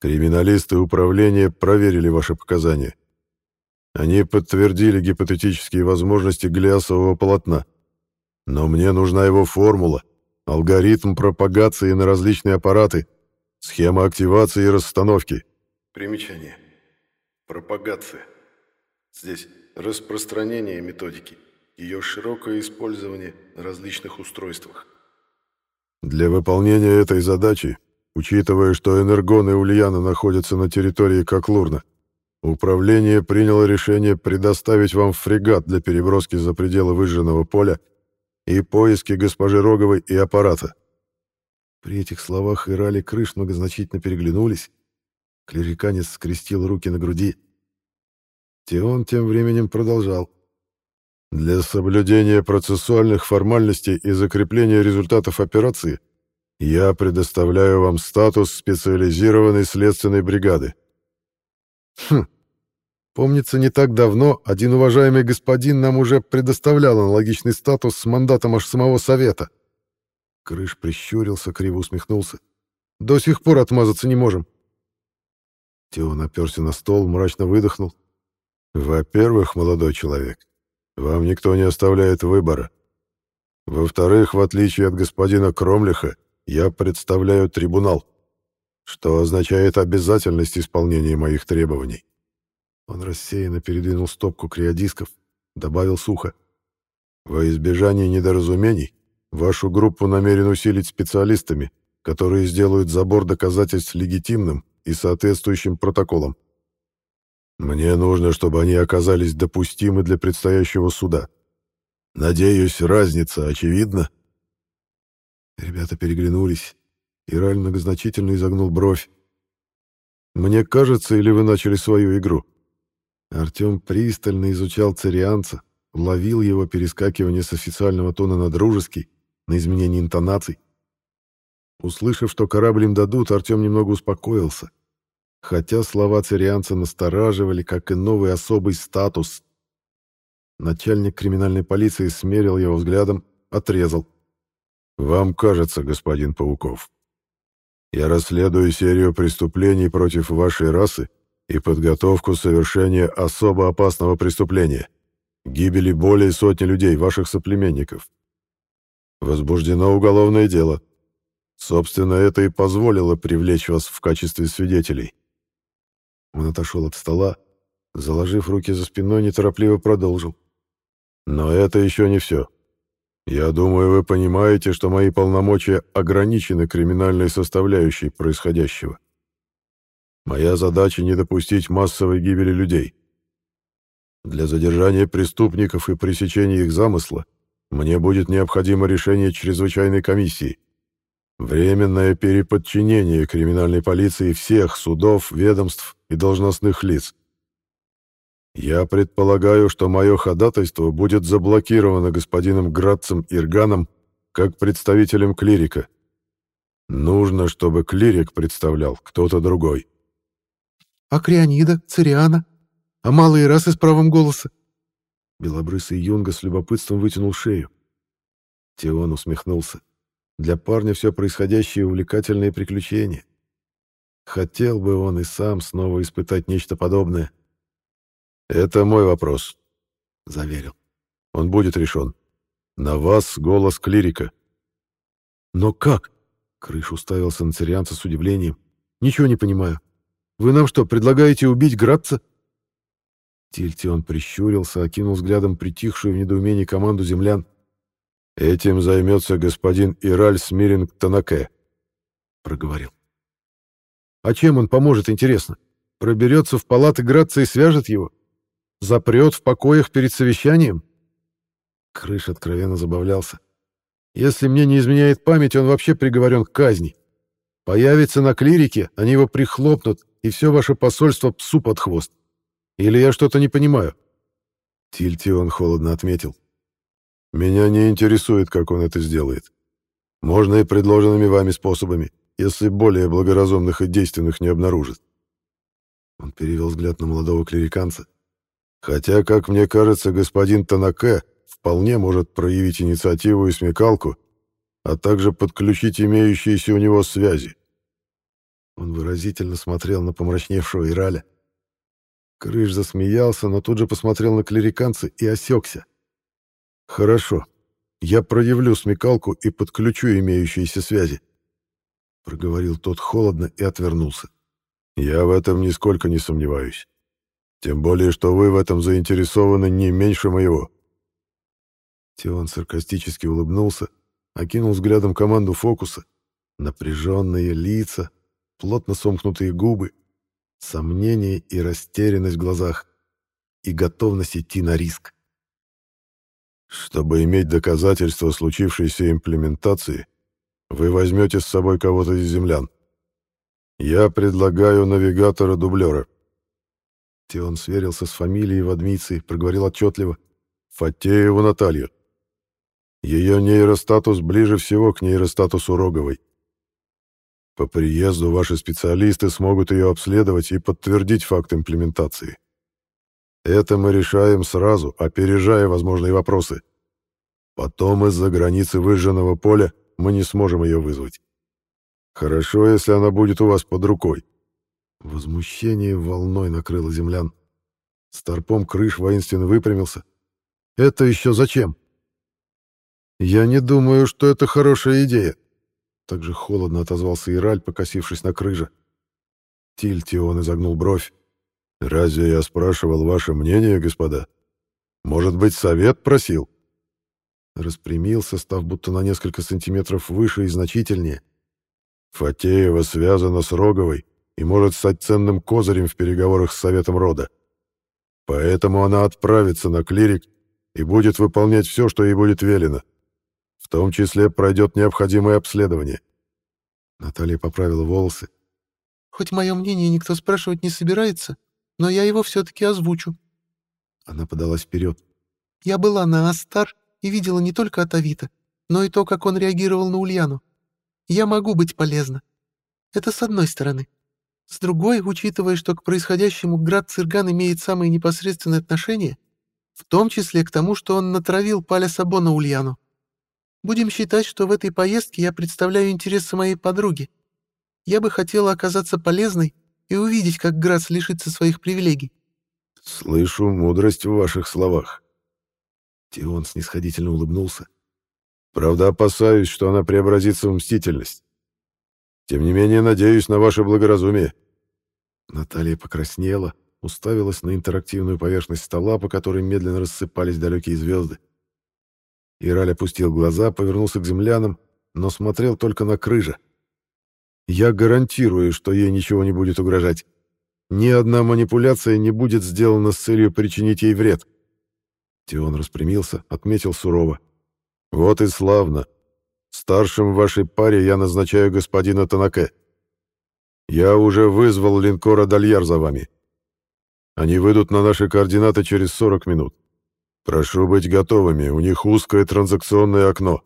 S1: «Криминалисты управления проверили ваши показания. Они подтвердили гипотетические возможности глиасового полотна. Но мне нужна его формула, алгоритм пропагации на различные аппараты, схема активации и расстановки». Примечание. Пропагация. Здесь распространение методики, ее широкое использование на различных устройствах. Для выполнения этой задачи, учитывая, что энергоны Ульяна находятся на территории Коклурна, управление приняло решение предоставить вам фрегат для переброски за пределы выжженного поля и поиски госпожи Роговой и аппарата. При этих словах Ирали Крыш многозначительно переглянулись, Клериканец скрестил руки на груди. Теон тем временем продолжал. Для соблюдения процессуальных формальностей и закрепления результатов операции я предоставляю вам статус специализированной следственной бригады. Хм. Помнится, не так давно один уважаемый господин нам уже предоставлял аналогичный статус с мандатом аж самого совета. Крыш прищурился, криво усмехнулся. До сих пор отмазаться не можем. Тео наперся на стол, мрачно выдохнул. «Во-первых, молодой человек, вам никто не оставляет выбора. Во-вторых, в отличие от господина Кромлиха, я представляю трибунал, что означает обязательность исполнения моих требований». Он рассеянно передвинул стопку криодисков, добавил сухо. «Во избежание недоразумений, вашу группу намерен усилить специалистами, которые сделают забор доказательств легитимным и соответствующим протоколам. Мне нужно, чтобы они оказались допустимы для предстоящего суда. Надеюсь, разница очевидна?» Ребята переглянулись. Ираль многозначительно изогнул бровь. «Мне кажется, или вы начали свою игру?» Артем пристально изучал царианца, ловил его перескакивание с официального тона на дружеский, на изменение интонаций. Услышав, что корабль им дадут, Артем немного успокоился. Хотя слова цирианца настораживали, как и новый особый статус. Начальник криминальной полиции смерил его взглядом, отрезал. «Вам кажется, господин Пауков, я расследую серию преступлений против вашей расы и подготовку совершения особо опасного преступления, гибели более сотни людей, ваших соплеменников. Возбуждено уголовное дело, Собственно, это и позволило привлечь вас в качестве свидетелей. Он отошел от стола, заложив руки за спиной, неторопливо продолжил. Но это еще не все. Я думаю, вы понимаете, что мои полномочия ограничены криминальной составляющей происходящего. Моя задача не допустить массовой гибели людей. Для задержания преступников и пресечения их замысла мне будет необходимо решение чрезвычайной комиссии. Временное переподчинение криминальной полиции всех судов, ведомств и должностных лиц. Я предполагаю, что мое ходатайство будет заблокировано господином Градцем Ирганом как представителем клирика. Нужно, чтобы клирик представлял кто-то другой.
S3: А Крианида, Цириана? А малые расы с правом голоса? Белобрысый Юнга с любопытством вытянул шею.
S1: Теон усмехнулся. Для парня все происходящее увлекательное приключение. Хотел бы он и сам снова испытать нечто подобное. «Это мой вопрос», — заверил. «Он будет решен. На вас голос клирика».
S3: «Но как?» — Крыш уставился на цирианца с удивлением. «Ничего не понимаю. Вы нам что, предлагаете убить Градца?»
S1: Тильтион прищурился, окинул взглядом притихшую в недоумении команду землян. «Этим займется господин Ираль Смиринг Танаке», — проговорил.
S3: «А чем он поможет, интересно? Проберется в палаты Градца и свяжет его? Запрет в покоях перед совещанием?»
S1: Крыш откровенно забавлялся.
S3: «Если мне не изменяет память, он вообще приговорен к казни. Появится на клирике, они его прихлопнут, и все ваше посольство псу под хвост. Или я что-то не понимаю?»
S1: Тильтион холодно отметил. Меня не интересует, как он это сделает. Можно и предложенными вами способами, если более благоразумных и действенных не обнаружит. Он перевел взгляд на молодого клириканца. Хотя, как мне кажется, господин Танаке вполне может проявить инициативу и смекалку, а также подключить имеющиеся у него связи. Он выразительно смотрел на помрачневшего Ираля. Крыш засмеялся, но тут же посмотрел на клириканца и осекся. «Хорошо. Я проявлю смекалку и подключу имеющиеся связи», — проговорил тот холодно и отвернулся. «Я в этом нисколько не сомневаюсь. Тем более, что вы в этом заинтересованы не меньше моего». Теон саркастически улыбнулся, окинул взглядом команду фокуса. Напряженные лица, плотно сомкнутые губы, сомнение и растерянность в глазах и готовность идти на риск. Чтобы иметь доказательства случившейся имплементации, вы возьмете с собой кого-то из землян. Я предлагаю навигатора-дублера. Теон сверился с фамилией в адмиции, проговорил отчетливо. Фатееву Наталью. Ее нейростатус ближе всего к нейростатусу Роговой. По приезду ваши специалисты смогут ее обследовать и подтвердить факт имплементации. Это мы решаем сразу, опережая возможные вопросы. Потом из-за границы выжженного поля мы не сможем ее вызвать. Хорошо, если она будет у вас под рукой. Возмущение волной накрыло землян. Старпом крыш воинственно выпрямился. «Это еще зачем?» «Я не думаю, что это хорошая идея», — также холодно отозвался Ираль, покосившись на крыжа. Тильти он изогнул бровь. «Разве я спрашивал ваше мнение, господа? Может быть, совет просил?» Распрямился, став будто на несколько сантиметров выше и значительнее. «Фатеева связана с Роговой и может стать ценным козырем в переговорах с Советом Рода. Поэтому она отправится на клирик и будет выполнять все, что ей будет велено. В том числе пройдет необходимое обследование». Наталья поправила волосы.
S3: «Хоть мое мнение никто спрашивать не собирается, но я его все-таки озвучу». Она подалась вперед. «Я была на Астар и видела не только Атавита, но и то, как он реагировал на Ульяну. Я могу быть полезна. Это с одной стороны. С другой, учитывая, что к происходящему Град Цирган имеет самое непосредственное отношение, в том числе к тому, что он натравил Паля Сабо на Ульяну. Будем считать, что в этой поездке я представляю интересы моей подруги. Я бы хотела оказаться полезной и увидеть, как Грац лишится своих привилегий.
S1: «Слышу мудрость в ваших словах». Тион снисходительно улыбнулся. «Правда, опасаюсь, что она преобразится в мстительность. Тем не менее, надеюсь на ваше благоразумие». Наталья покраснела, уставилась на интерактивную поверхность стола, по которой медленно рассыпались далекие звезды. Ираль опустил глаза, повернулся к землянам, но смотрел только на крыжа. Я гарантирую, что ей ничего не будет угрожать. Ни одна манипуляция не будет сделана с целью причинить ей вред. Тион распрямился, отметил сурово. Вот и славно. Старшим в вашей паре я назначаю господина Танаке. Я уже вызвал линкора Дальяр за вами. Они выйдут на наши координаты через 40 минут. Прошу быть готовыми, у них узкое транзакционное окно.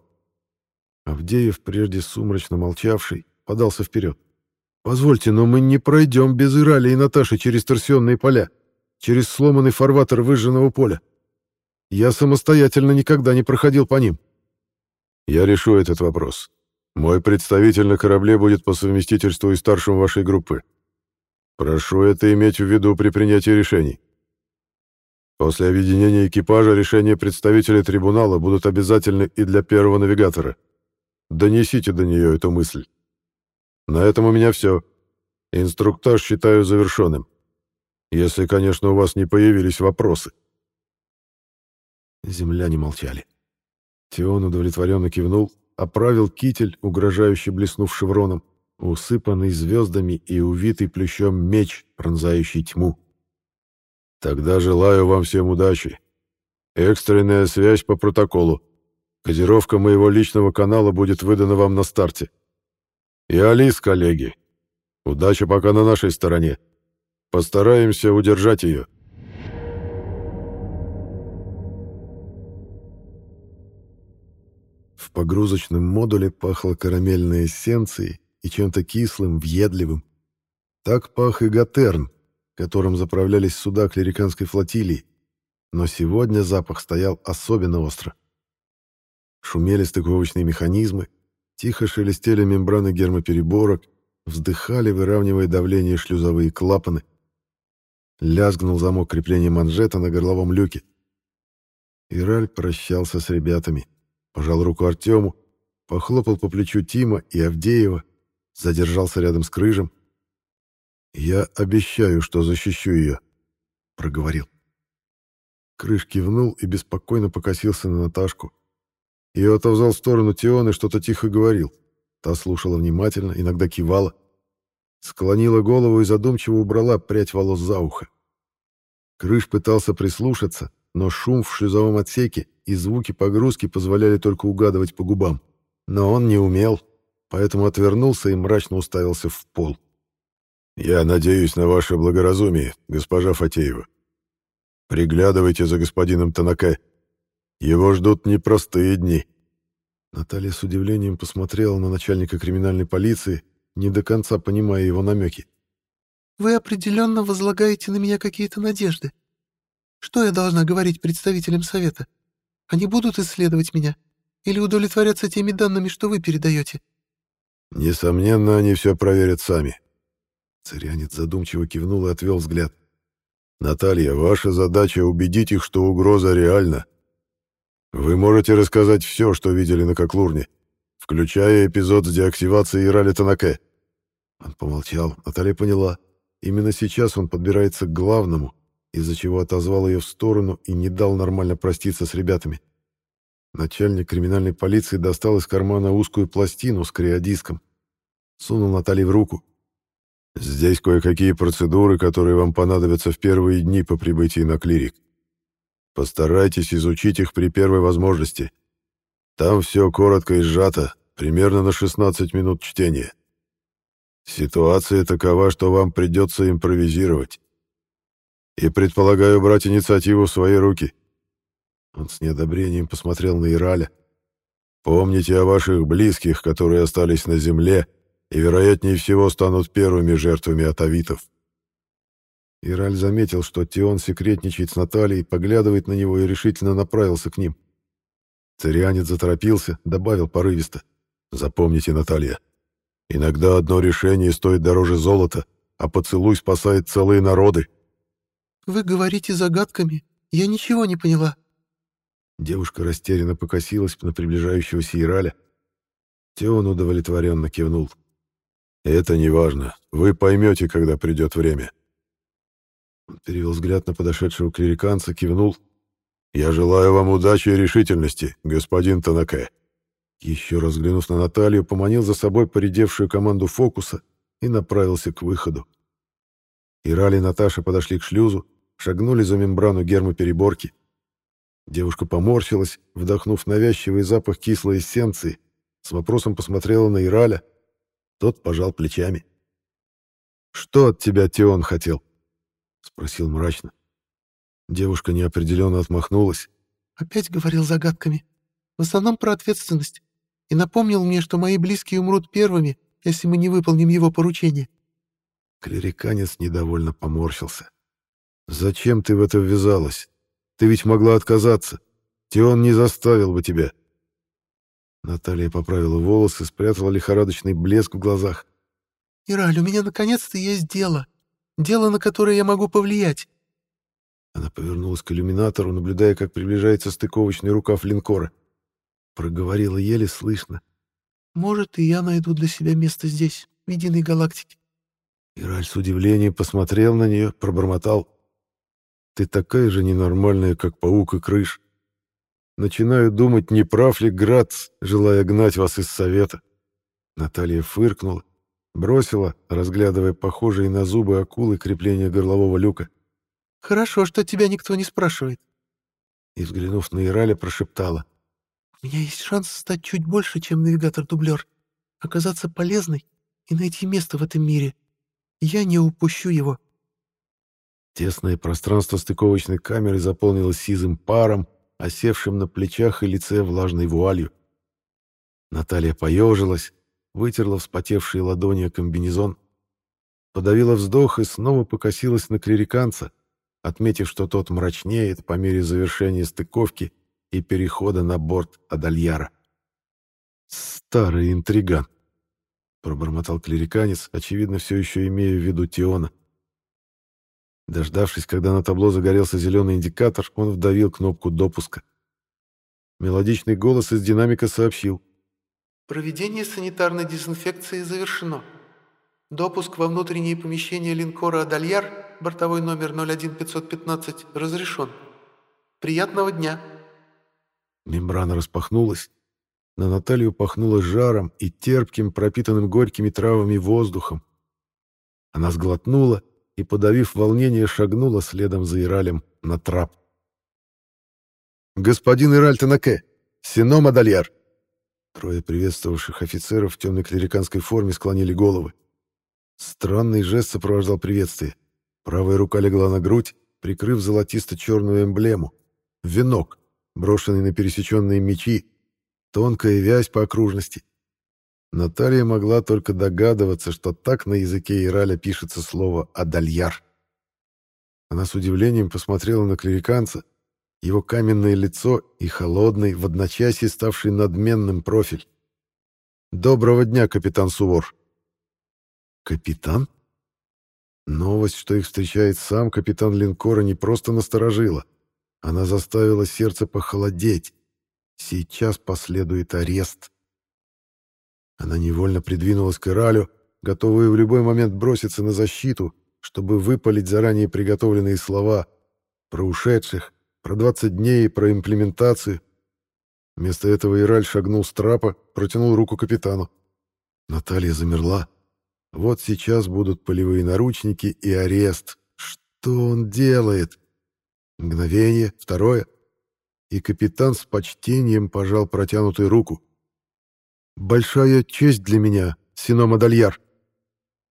S1: Авдеев, прежде сумрачно молчавший, подался вперед. «Позвольте, но мы не пройдем без Ирали и Наташи через торсионные поля, через сломанный фарватер выжженного поля. Я самостоятельно никогда не проходил по ним». «Я решу этот вопрос. Мой представитель на корабле будет по совместительству и старшим вашей группы. Прошу это иметь в виду при принятии решений. После объединения экипажа решения представителей трибунала будут обязательны и для первого навигатора. Донесите до нее эту мысль. На этом у меня все. Инструктаж считаю завершенным. Если, конечно, у вас не появились вопросы. Земляне молчали. Теон удовлетворенно кивнул, оправил китель, угрожающе блеснув шевроном, усыпанный звездами и увитый плющом меч, пронзающий тьму. Тогда желаю вам всем удачи. Экстренная связь по протоколу. Кодировка моего личного канала будет выдана вам на старте. И Алис, коллеги. Удача пока на нашей стороне. Постараемся удержать ее. В погрузочном модуле пахло карамельной эссенцией и чем-то кислым, въедливым. Так пах и Гатерн, которым заправлялись суда клериканской флотилии, но сегодня запах стоял особенно остро. Шумели стыковочные механизмы, тихо шелестели мембраны гермопереборок, вздыхали, выравнивая давление шлюзовые клапаны. Лязгнул замок крепления манжета на горловом люке. Ираль прощался с ребятами, пожал руку Артему, похлопал по плечу Тима и Авдеева, задержался рядом с крыжем, «Я обещаю, что защищу ее», — проговорил. Крыш кивнул и беспокойно покосился на Наташку. Ее отовзал в сторону Теон и что-то тихо говорил. Та слушала внимательно, иногда кивала. Склонила голову и задумчиво убрала прядь волос за ухо. Крыш пытался прислушаться, но шум в шлюзовом отсеке и звуки погрузки позволяли только угадывать по губам. Но он не умел, поэтому отвернулся и мрачно уставился в пол. Я надеюсь на ваше благоразумие, госпожа Фатеева. Приглядывайте за господином Танаке. Его ждут непростые дни. Наталья с удивлением посмотрела на начальника криминальной полиции, не до конца понимая его намеки.
S3: «Вы определенно возлагаете на меня какие-то надежды. Что я должна говорить представителям Совета? Они будут исследовать меня? Или удовлетворяться теми данными, что вы передаете?»
S1: «Несомненно, они все проверят сами. Царянец задумчиво кивнул и отвел взгляд. «Наталья, ваша задача — убедить их, что угроза реальна. Вы можете рассказать все, что видели на Коклурне, включая эпизод с деактивацией Ирали Танаке». Он помолчал. Наталья поняла. Именно сейчас он подбирается к главному, из-за чего отозвал ее в сторону и не дал нормально проститься с ребятами. Начальник криминальной полиции достал из кармана узкую пластину с криодиском. Сунул Наталье в руку. Здесь кое-какие процедуры, которые вам понадобятся в первые дни по прибытии на клирик. Постарайтесь изучить их при первой возможности. Там все коротко и сжато, примерно на 16 минут чтения. Ситуация такова, что вам придется импровизировать. И предполагаю брать инициативу в свои руки. Он с неодобрением посмотрел на Ираля. Помните о ваших близких, которые остались на земле, и, вероятнее всего, станут первыми жертвами атавитов. Ираль заметил, что Тион секретничает с Натальей, поглядывает на него и решительно направился к ним. Цирианец заторопился, добавил порывисто. «Запомните, Наталья, иногда одно решение стоит дороже золота, а поцелуй спасает целые народы».
S3: «Вы говорите загадками. Я ничего не поняла».
S1: Девушка растерянно покосилась на приближающегося Ираля. Теон удовлетворенно кивнул. «Это не важно. Вы поймете, когда придет время». Он перевел взгляд на подошедшего клириканца, кивнул. «Я желаю вам удачи и решительности, господин Танаке». Еще раз взглянув на Наталью, поманил за собой поредевшую команду фокуса и направился к выходу. Ирали и Наташа подошли к шлюзу, шагнули за мембрану гермопереборки. Девушка поморщилась, вдохнув навязчивый запах кислой эссенции, с вопросом посмотрела на Ираля, тот пожал плечами. «Что от тебя Теон хотел?» — спросил мрачно. Девушка неопределенно отмахнулась.
S3: «Опять говорил загадками. В основном про ответственность. и напомнил мне, что мои близкие умрут первыми, если мы не выполним его поручение.
S1: Клериканец недовольно поморщился. «Зачем ты в это ввязалась? Ты ведь могла отказаться. Тион не заставил бы тебя». Наталья поправила волосы, спрятала лихорадочный блеск в глазах.
S3: «Ираль, у меня наконец-то есть дело. Дело, на которое я могу повлиять».
S1: Она повернулась к иллюминатору, наблюдая, как приближается стыковочный рукав линкора. Проговорила еле слышно.
S3: «Может, и я найду для себя место здесь, в единой галактике».
S1: Ираль с удивлением посмотрел на нее, пробормотал. «Ты такая же ненормальная, как паук и крыш. Начинаю думать, не прав ли Грац, желая гнать вас из совета». Наталья фыркнула, бросила, разглядывая похожие на зубы акулы крепления горлового люка.
S3: «Хорошо, что тебя никто не спрашивает».
S1: И, взглянув на Ираля, прошептала.
S3: «У меня есть шанс стать чуть больше, чем навигатор-дублер, оказаться полезной и найти место в этом мире. Я не упущу его».
S1: Тесное пространство стыковочной камеры заполнилось сизым паром, осевшим на плечах и лице влажной вуалью. Наталья поежилась, вытерла вспотевшие ладони о комбинезон, подавила вздох и снова покосилась на клериканца, отметив, что тот мрачнеет по мере завершения стыковки и перехода на борт Адальяра. «Старый интриган», — пробормотал клериканец, очевидно, все еще имея в виду Тиона. Дождавшись, когда на табло загорелся зеленый индикатор, он вдавил кнопку допуска. Мелодичный голос из динамика сообщил.
S3: «Проведение санитарной дезинфекции завершено. Допуск во внутренние помещения линкора «Адальяр», бортовой номер 01515, разрешен. Приятного дня!»
S1: Мембрана распахнулась. На Наталью пахнуло жаром и терпким, пропитанным горькими травами воздухом. Она сглотнула и, подавив волнение, шагнула следом за Иралем на трап. «Господин Ираль Танаке! Сино Мадальяр!» Трое приветствовавших офицеров в темной клериканской форме склонили головы. Странный жест сопровождал приветствие. Правая рука легла на грудь, прикрыв золотисто-черную эмблему. Венок, брошенный на пересеченные мечи, тонкая вязь по окружности. Наталья могла только догадываться, что так на языке Ираля пишется слово «адальяр». Она с удивлением посмотрела на клериканца, его каменное лицо и холодный, в одночасье ставший надменным профиль. «Доброго дня, капитан Сувор!» «Капитан?» Новость, что их встречает сам капитан линкора, не просто насторожила. Она заставила сердце похолодеть. Сейчас последует арест. Она невольно придвинулась к Иралю, готовая в любой момент броситься на защиту, чтобы выпалить заранее приготовленные слова про ушедших, про 20 дней и про имплементацию. Вместо этого Ираль шагнул с трапа, протянул руку капитану. Наталья замерла. Вот сейчас будут полевые наручники и арест. Что он делает? Мгновение, второе. И капитан с почтением пожал протянутую руку. Большая честь для меня, Сино Адальяр.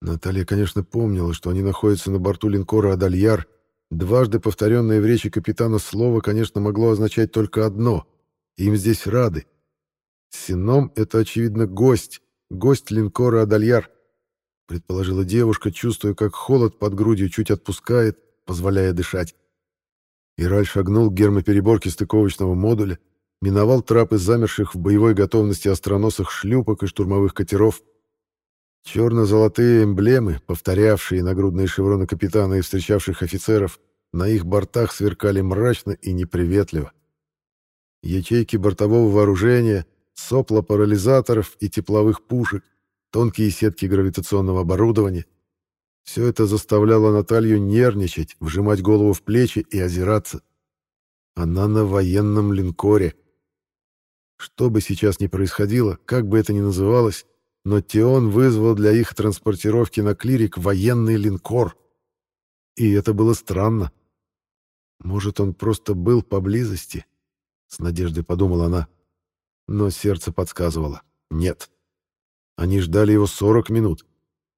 S1: Наталья, конечно, помнила, что они находятся на борту линкора Адальяр. Дважды повторенное в речи капитана слово, конечно, могло означать только одно. Им здесь рады. Сином — это, очевидно, гость, гость линкора Адальяр, предположила девушка, чувствуя, как холод под грудью чуть отпускает, позволяя дышать. Ираль шагнул к гермопереборке стыковочного модуля, миновал трапы замерших в боевой готовности остроносых шлюпок и штурмовых катеров. Черно-золотые эмблемы, повторявшие нагрудные шевроны капитана и встречавших офицеров, на их бортах сверкали мрачно и неприветливо. Ячейки бортового вооружения, сопла парализаторов и тепловых пушек, тонкие сетки гравитационного оборудования — все это заставляло Наталью нервничать, вжимать голову в плечи и озираться. Она на военном линкоре — что бы сейчас ни происходило, как бы это ни называлось, но Теон вызвал для их транспортировки на клирик военный линкор. И это было странно. Может, он просто был поблизости? С надеждой подумала она. Но сердце подсказывало. Нет. Они ждали его 40 минут.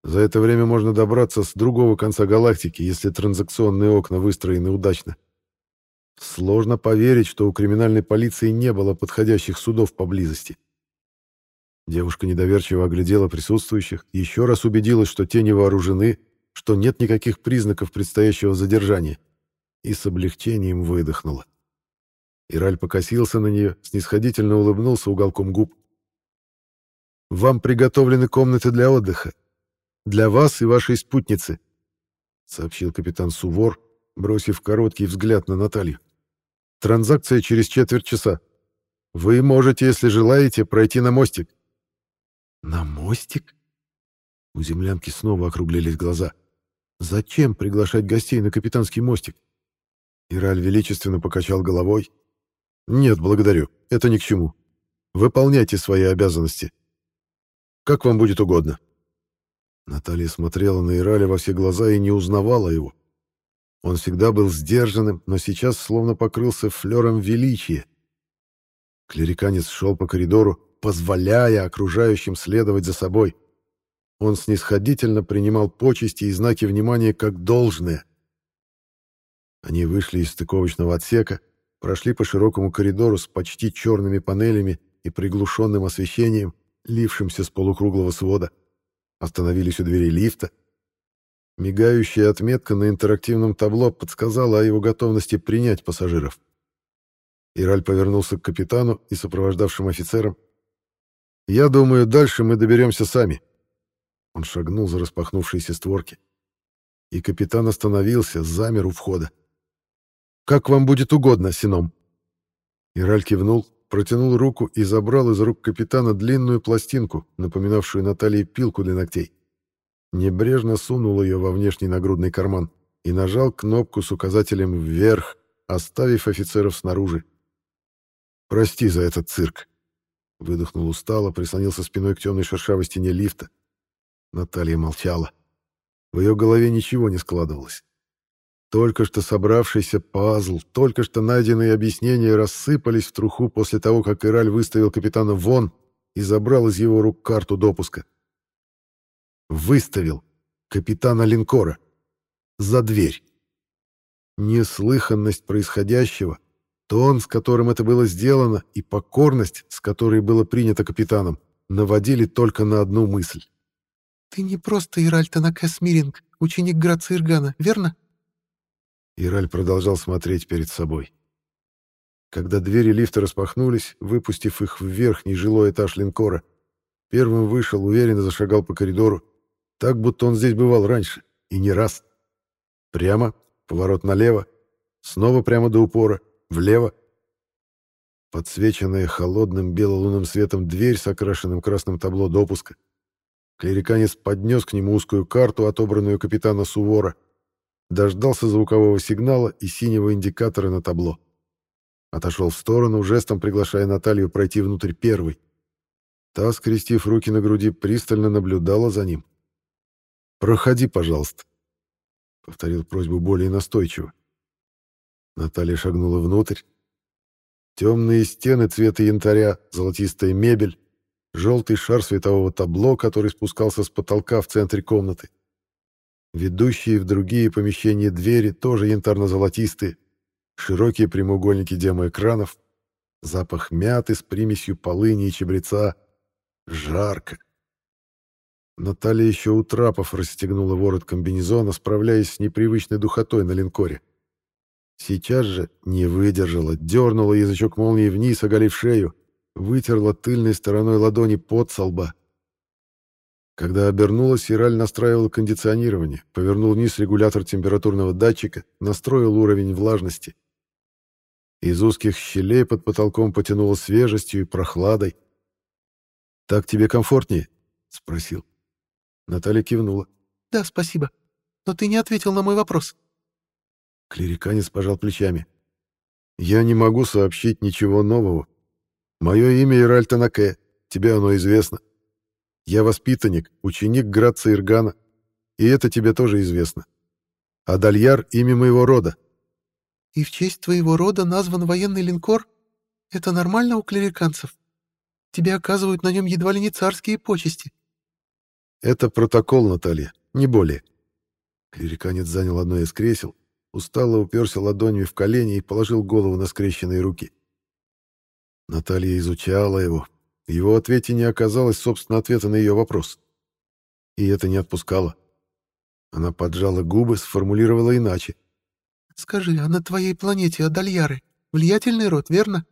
S1: За это время можно добраться с другого конца галактики, если транзакционные окна выстроены удачно. Сложно поверить, что у криминальной полиции не было подходящих судов поблизости. Девушка недоверчиво оглядела присутствующих, еще раз убедилась, что те не вооружены, что нет никаких признаков предстоящего задержания, и с облегчением выдохнула. Ираль покосился на нее, снисходительно улыбнулся уголком губ. «Вам приготовлены комнаты для отдыха. Для вас и вашей спутницы», — сообщил капитан Сувор, бросив короткий взгляд на Наталью. «Транзакция через четверть часа. Вы можете, если желаете, пройти на мостик». «На мостик?» У землянки снова округлились глаза. «Зачем приглашать гостей на капитанский мостик?» Ираль величественно покачал головой. «Нет, благодарю. Это ни к чему. Выполняйте свои обязанности. Как вам будет угодно». Наталья смотрела на Ираля во все глаза и не узнавала его. Он всегда был сдержанным, но сейчас словно покрылся флером величия. Клериканец шел по коридору, позволяя окружающим следовать за собой. Он снисходительно принимал почести и знаки внимания как должное. Они вышли из стыковочного отсека, прошли по широкому коридору с почти черными панелями и приглушенным освещением, лившимся с полукруглого свода. Остановились у двери лифта. Мигающая отметка на интерактивном табло подсказала о его готовности принять пассажиров. Ираль повернулся к капитану и сопровождавшим офицерам. «Я думаю, дальше мы доберемся сами». Он шагнул за распахнувшиеся створки. И капитан остановился, замер у входа. «Как вам будет угодно, Сином». Ираль кивнул, протянул руку и забрал из рук капитана длинную пластинку, напоминавшую Наталье пилку для ногтей. Небрежно сунул ее во внешний нагрудный карман и нажал кнопку с указателем «Вверх», оставив офицеров снаружи. «Прости за этот цирк», — выдохнул устало, прислонился спиной к темной шершавой стене лифта. Наталья молчала. В ее голове ничего не складывалось. Только что собравшийся пазл, только что найденные объяснения рассыпались в труху после того, как Ираль выставил капитана вон и забрал из его рук карту допуска. Выставил капитана линкора за дверь. Неслыханность происходящего, тон, с которым это было сделано, и покорность, с которой было принято капитаном, наводили только на одну мысль.
S3: «Ты не просто Ираль Танакас Миринг, ученик Граца Иргана, верно?»
S1: Ираль продолжал смотреть перед собой. Когда двери лифта распахнулись, выпустив их в верхний жилой этаж линкора, первым вышел, уверенно зашагал по коридору, так, будто он здесь бывал раньше, и не раз. Прямо, поворот налево, снова прямо до упора, влево. Подсвеченная холодным белолунным светом дверь с окрашенным красным табло допуска. Клериканец поднес к нему узкую карту, отобранную капитана Сувора — дождался звукового сигнала и синего индикатора на табло. Отошел в сторону, жестом приглашая Наталью пройти внутрь первой. Та, скрестив руки на груди, пристально наблюдала за ним. «Проходи, пожалуйста», — повторил просьбу более настойчиво. Наталья шагнула внутрь. Темные стены цвета янтаря, золотистая мебель, желтый шар светового табло, который спускался с потолка в центре комнаты. Ведущие в другие помещения двери тоже янтарно-золотистые, широкие прямоугольники демоэкранов, запах мяты с примесью полыни и чабреца. Жарко. Наталья еще у трапов расстегнула ворот комбинезона, справляясь с непривычной духотой на линкоре. Сейчас же не выдержала, дернула язычок молнии вниз, оголив шею, вытерла тыльной стороной ладони под со лба. Когда обернулась, Ираль настраивал кондиционирование, повернул вниз регулятор температурного датчика, настроил уровень влажности. Из узких щелей под потолком потянуло свежестью и прохладой. «Так тебе комфортнее?» — спросил. Наталья кивнула.
S3: «Да, спасибо. Но ты не ответил на мой вопрос».
S1: Клериканец пожал плечами. «Я не могу сообщить ничего нового. Мое имя Ираль Танаке. Тебе оно известно. Я воспитанник, ученик Граца Иргана, и это тебе тоже известно. А Дальяр — имя моего рода.
S3: И в честь твоего рода назван военный линкор? Это нормально у клериканцев? Тебе оказывают на нем едва ли не царские почести.
S1: Это протокол, Наталья, не более. Клериканец занял одно из кресел, устало уперся ладонью в колени и положил голову на скрещенные руки. Наталья изучала его, В его ответе не оказалось, собственно, ответа на ее вопрос. И это не отпускало. Она поджала губы, сформулировала иначе.
S3: «Скажи, а на твоей планете Адальяры влиятельный род, верно?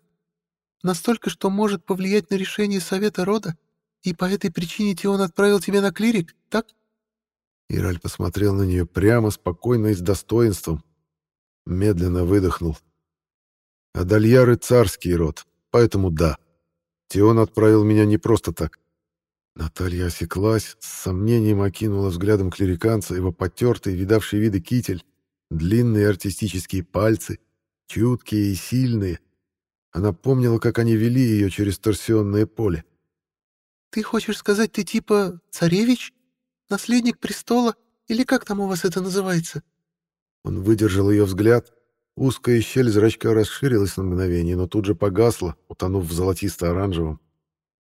S3: Настолько, что может повлиять на решение Совета Рода? И по этой причине Тион отправил тебя на клирик, так?»
S1: Ираль посмотрел на нее прямо, спокойно и с достоинством. Медленно выдохнул. Адальяры — царский род, поэтому да. Тион отправил меня не просто так. Наталья осеклась, с сомнением окинула взглядом клириканца, его потертый, видавший виды китель, длинные артистические пальцы, чуткие и сильные. Она помнила, как они вели ее через торсионное поле.
S3: «Ты хочешь сказать, ты типа царевич? Наследник престола? Или как там у вас это называется?»
S1: Он выдержал ее взгляд, Узкая щель зрачка расширилась на мгновение, но тут же погасла, утонув в золотисто-оранжевом.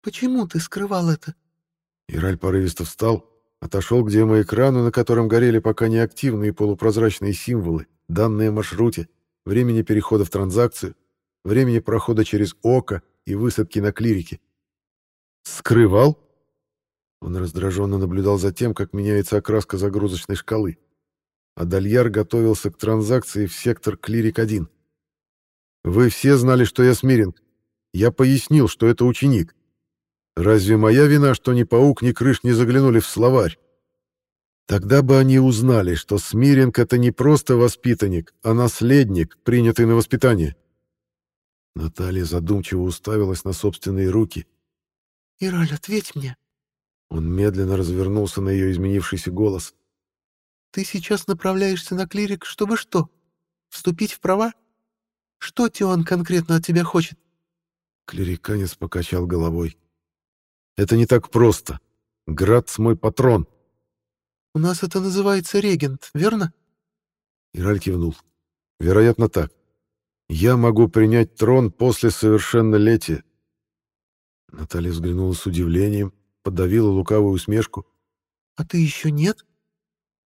S3: «Почему ты скрывал это?»
S1: Ираль порывисто встал, отошел к демоэкрану, на котором горели пока неактивные полупрозрачные символы, данные о маршруте, времени перехода в транзакцию, времени прохода через око и высадки на клирике. «Скрывал?» Он раздраженно наблюдал за тем, как меняется окраска загрузочной шкалы а Дальяр готовился к транзакции в сектор Клирик-1. «Вы все знали, что я Смиринг. Я пояснил, что это ученик. Разве моя вина, что ни паук, ни крыш не заглянули в словарь? Тогда бы они узнали, что Смиринг — это не просто воспитанник, а наследник, принятый на воспитание». Наталья задумчиво уставилась на собственные руки.
S3: «Ираль, ответь мне».
S1: Он медленно развернулся на ее изменившийся голос.
S3: Ты сейчас направляешься на клирик, чтобы что? Вступить в права? Что Тион конкретно от тебя хочет?»
S1: Клириканец покачал головой. «Это не так просто. Грац мой патрон».
S3: «У нас это называется регент, верно?»
S1: Ираль кивнул. «Вероятно, так. Я могу принять трон после совершеннолетия». Наталья взглянула с удивлением, подавила лукавую усмешку.
S3: «А ты еще нет?»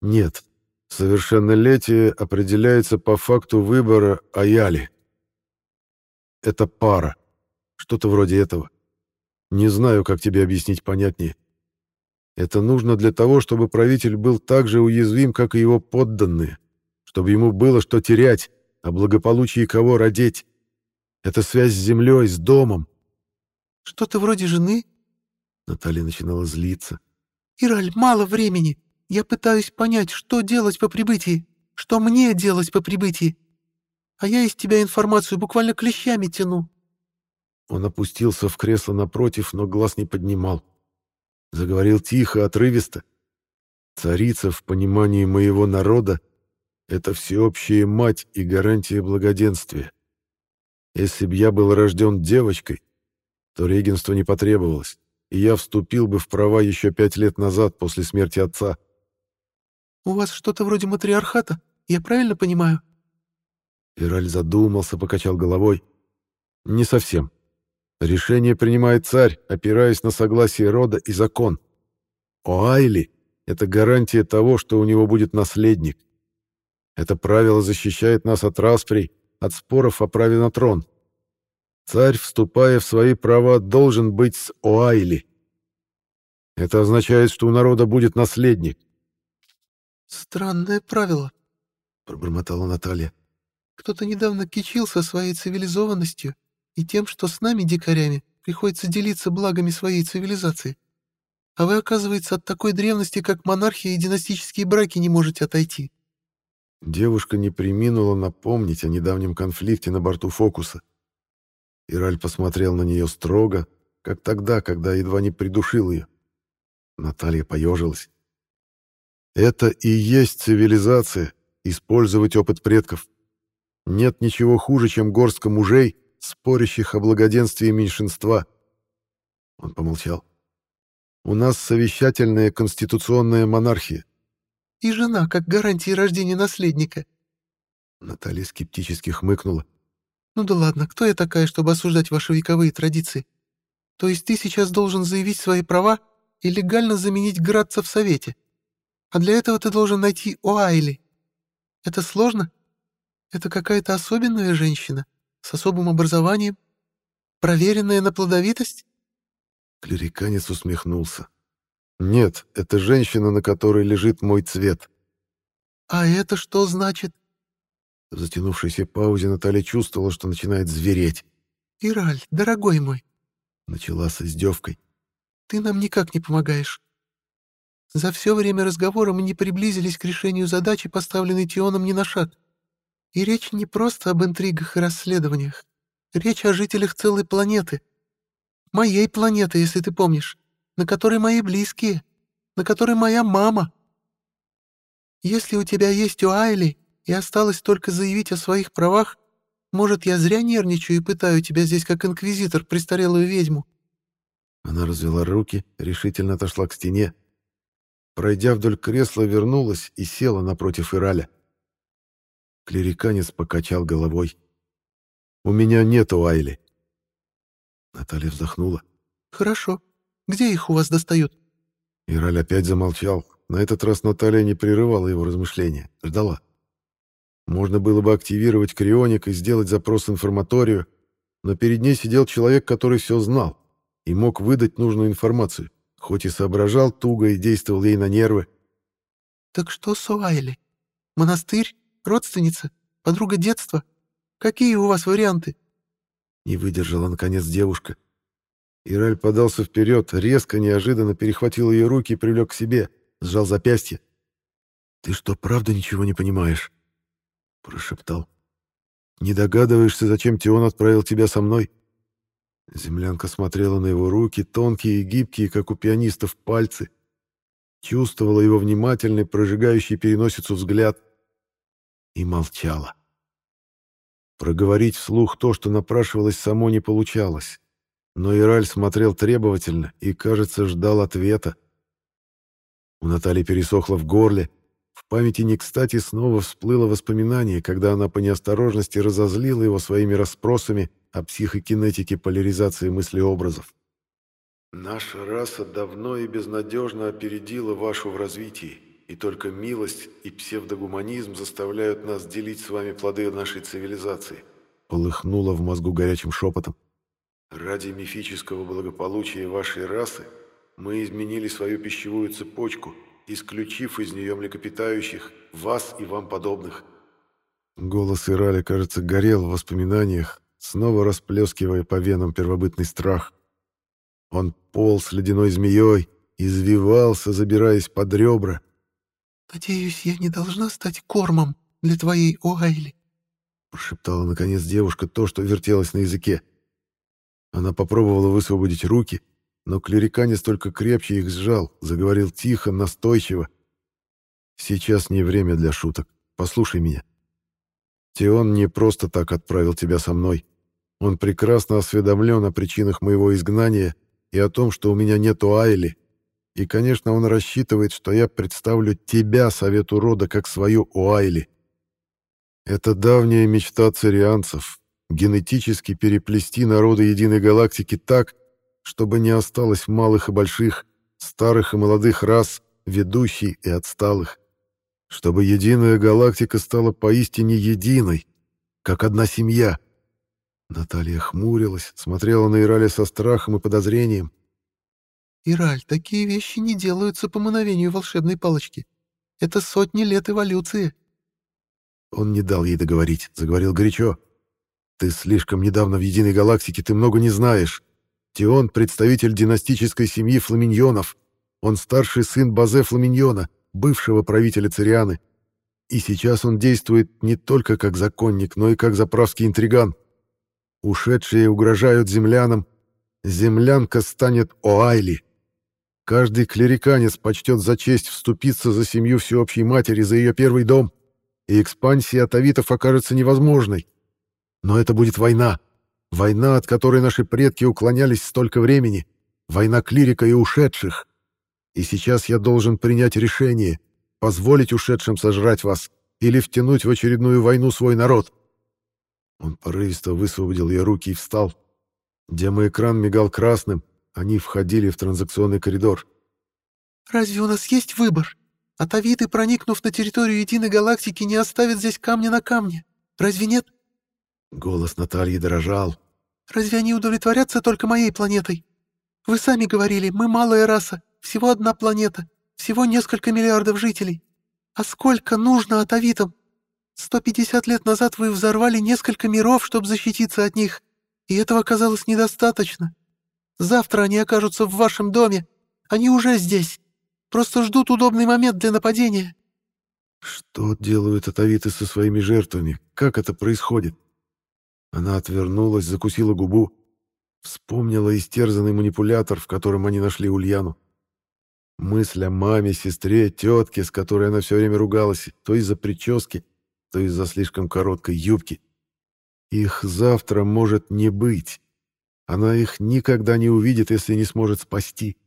S1: Нет. Совершеннолетие определяется по факту выбора Аяли. Это пара. Что-то вроде этого. Не знаю, как тебе объяснить понятнее. Это нужно для того, чтобы правитель был так же уязвим, как и его подданные, чтобы ему было что терять, а благополучие кого родить. Это связь с землей, с домом.
S3: Что-то вроде жены?
S1: Наталья начинала злиться.
S3: Ираль, мало времени. Я пытаюсь понять, что делать по прибытии, что мне делать по прибытии. А я из тебя информацию буквально клещами тяну».
S1: Он опустился в кресло напротив, но глаз не поднимал. Заговорил тихо, отрывисто. «Царица в понимании моего народа — это всеобщая мать и гарантия благоденствия. Если б я был рожден девочкой, то регенство не потребовалось, и я вступил бы в права еще пять лет назад после смерти отца.
S3: «У вас что-то вроде матриархата, я правильно понимаю?»
S1: Ираль задумался, покачал головой. «Не совсем. Решение принимает царь, опираясь на согласие рода и закон. Оайли — это гарантия того, что у него будет наследник. Это правило защищает нас от расприй, от споров о праве на трон. Царь, вступая в свои права, должен быть с Оайли. Это означает, что у народа будет наследник,
S3: «Странное правило», — пробормотала Наталья. «Кто-то недавно кичился своей цивилизованностью и тем, что с нами, дикарями, приходится делиться благами своей цивилизации. А вы, оказывается, от такой древности, как монархия и династические браки, не можете отойти».
S1: Девушка не приминула напомнить о недавнем конфликте на борту «Фокуса». Ираль посмотрел на нее строго, как тогда, когда едва не придушил ее. Наталья поежилась. Это и есть цивилизация, использовать опыт предков. Нет ничего хуже, чем горстка мужей, спорящих о благоденствии меньшинства. Он помолчал. У нас совещательная конституционная монархия.
S3: И жена, как гарантия рождения наследника.
S1: Наталья скептически хмыкнула.
S3: Ну да ладно, кто я такая, чтобы осуждать ваши вековые традиции? То есть ты сейчас должен заявить свои права и легально заменить Градца в Совете? А для этого ты должен найти Оайли. Это сложно? Это какая-то особенная женщина, с особым образованием, проверенная на плодовитость?
S1: Клериканец усмехнулся. «Нет, это женщина, на которой лежит мой цвет».
S3: «А это что значит?»
S1: В затянувшейся паузе Наталья чувствовала, что начинает звереть.
S3: «Ираль, дорогой мой!»
S1: Начала с издевкой.
S3: «Ты нам никак не помогаешь. За все время разговора мы не приблизились к решению задачи, поставленной Тионом ни на шаг. И речь не просто об интригах и расследованиях. Речь о жителях целой планеты. Моей планеты, если ты помнишь, на которой мои близкие, на которой моя мама. Если у тебя есть Уайли и осталось только заявить о своих правах, может, я зря нервничаю и пытаю тебя здесь как инквизитор, престарелую ведьму?»
S1: Она развела руки, решительно отошла к стене. Пройдя вдоль кресла, вернулась и села напротив Ираля. Клериканец покачал головой. «У меня нет Уайли». Наталья вздохнула.
S3: «Хорошо. Где их у вас достают?»
S1: Ираль опять замолчал. На этот раз Наталья не прерывала его размышления, ждала. Можно было бы активировать крионик и сделать запрос в информаторию, но перед ней сидел человек, который все знал и мог выдать нужную информацию, хоть и соображал туго и действовал ей на нервы.
S3: «Так что с Уайли? Монастырь? Родственница? Подруга детства? Какие у вас варианты?»
S1: Не выдержала, наконец, девушка. Ираль подался вперед, резко, неожиданно перехватил ее руки и привлек к себе, сжал запястье. «Ты что, правда ничего не понимаешь?» Прошептал. «Не догадываешься, зачем Тион отправил тебя со мной?» Землянка смотрела на его руки, тонкие и гибкие, как у пианистов, пальцы. Чувствовала его внимательный, прожигающий переносицу взгляд. И молчала. Проговорить вслух то, что напрашивалось само, не получалось. Но Ираль смотрел требовательно и, кажется, ждал ответа. У Натальи пересохло в горле. В памяти не кстати снова всплыло воспоминание, когда она по неосторожности разозлила его своими расспросами о психокинетике поляризации мыслеобразов. «Наша раса давно и безнадежно опередила вашу в развитии, и только милость и псевдогуманизм заставляют нас делить с вами плоды нашей цивилизации», полыхнуло в мозгу горячим шепотом. «Ради мифического благополучия вашей расы мы изменили свою пищевую цепочку, исключив из нее млекопитающих, вас и вам подобных». Голос Ираля, кажется, горел в воспоминаниях, снова расплескивая по венам первобытный страх. Он полз ледяной змеей, извивался, забираясь под ребра.
S3: «Надеюсь, я не должна стать кормом для твоей Уайли»,
S1: прошептала наконец девушка то, что вертелось на языке. Она попробовала высвободить руки, но клериканец только крепче их сжал, заговорил тихо, настойчиво. «Сейчас не время для шуток. Послушай меня. Теон не просто так отправил тебя со мной. Он прекрасно осведомлен о причинах моего изгнания и о том, что у меня нет Айли. И, конечно, он рассчитывает, что я представлю тебя, Совету Рода, как свою Уайли. Это давняя мечта цирианцев — генетически переплести народы единой галактики так, чтобы не осталось малых и больших, старых и молодых рас, ведущей и отсталых. Чтобы единая галактика стала поистине единой, как одна семья — Наталья хмурилась, смотрела на Ираля со страхом и подозрением.
S3: «Ираль, такие вещи не делаются по мановению волшебной палочки. Это сотни лет эволюции».
S1: Он не дал ей договорить, заговорил горячо. «Ты слишком недавно в Единой Галактике, ты много не знаешь. Тион — представитель династической семьи Фламиньонов. Он старший сын Базе Фламиньона, бывшего правителя Цирианы. И сейчас он действует не только как законник, но и как заправский интриган. Ушедшие угрожают землянам. Землянка станет Оайли. Каждый клериканец почтет за честь вступиться за семью всеобщей матери, за ее первый дом, и экспансия атавитов окажется невозможной. Но это будет война. Война, от которой наши предки уклонялись столько времени. Война клирика и ушедших. И сейчас я должен принять решение, позволить ушедшим сожрать вас или втянуть в очередную войну свой народ. Он порывисто высвободил ее руки и встал. Демоэкран мигал красным, они входили в транзакционный коридор.
S3: «Разве у нас есть выбор? Атавиты, проникнув на территорию Единой Галактики, не оставят здесь камня на камне. Разве нет?»
S1: Голос Натальи дрожал.
S3: «Разве они удовлетворятся только моей планетой? Вы сами говорили, мы малая раса, всего одна планета, всего несколько миллиардов жителей. А сколько нужно атовитам? 150 лет назад вы взорвали несколько миров, чтобы защититься от них, и этого оказалось недостаточно. Завтра они окажутся в вашем доме. Они уже здесь. Просто ждут удобный момент для нападения».
S1: «Что делают атовиты со своими жертвами? Как это происходит?» Она отвернулась, закусила губу, вспомнила истерзанный манипулятор, в котором они нашли Ульяну. Мысль о маме, сестре, тетке, с которой она все время ругалась, то из-за прически, то из-за слишком короткой юбки. Их завтра может не быть. Она их никогда не увидит, если не сможет спасти.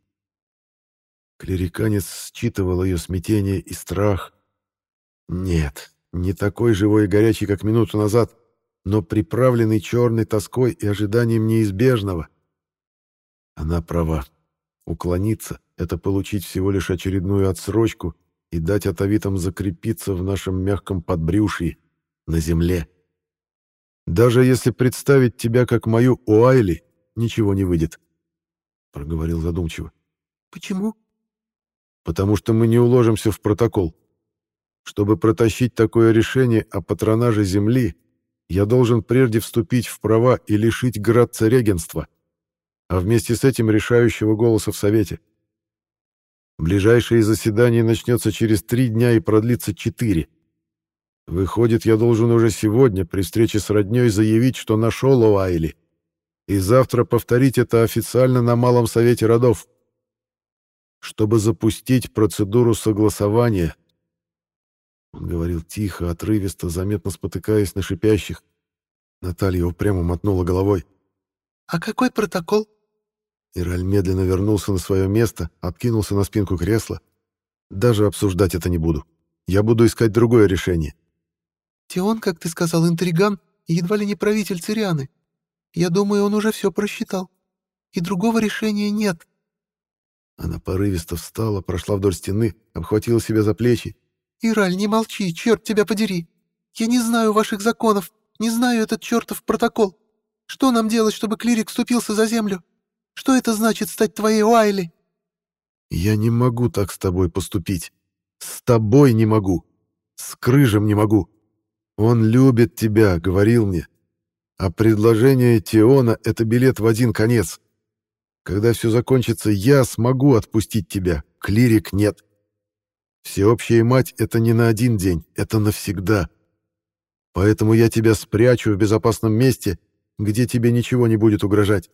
S1: Клериканец считывал ее смятение и страх. Нет, не такой живой и горячий, как минуту назад, но приправленный черной тоской и ожиданием неизбежного. Она права. Уклониться — это получить всего лишь очередную отсрочку и дать атовитам закрепиться в нашем мягком подбрюшье, на земле. Даже если представить тебя как мою Уайли, ничего не выйдет, — проговорил задумчиво.
S3: — Почему?
S1: — Потому что мы не уложимся в протокол. Чтобы протащить такое решение о патронаже Земли, я должен прежде вступить в права и лишить Градца регенства, а вместе с этим решающего голоса в Совете. Ближайшее заседание начнется через три дня и продлится четыре. Выходит, я должен уже сегодня при встрече с роднёй заявить, что нашел Уайли, и завтра повторить это официально на Малом Совете родов. Чтобы запустить процедуру согласования, он говорил тихо, отрывисто, заметно спотыкаясь на шипящих. Наталья упрямо мотнула головой.
S3: «А какой протокол?»
S1: Ираль медленно вернулся на свое место, откинулся на спинку кресла. «Даже обсуждать это не буду. Я буду искать другое решение».
S3: «Тион, как ты сказал, интриган и едва ли не правитель Цирианы. Я думаю, он уже все просчитал. И другого решения нет».
S1: Она порывисто встала, прошла вдоль стены, обхватила себя за плечи
S3: «Ираль, не молчи, черт тебя подери! Я не знаю ваших законов, не знаю этот чертов протокол. Что нам делать, чтобы клирик вступился за землю? Что это значит стать твоей Уайли?»
S1: «Я не могу так с тобой поступить. С тобой не могу. С Крыжем не могу. Он любит тебя, — говорил мне. А предложение Теона — это билет в один конец. Когда все закончится, я смогу отпустить тебя, клирик нет. Всеобщая мать — это не на один день, это навсегда. Поэтому я тебя спрячу в безопасном месте, где тебе ничего не будет угрожать.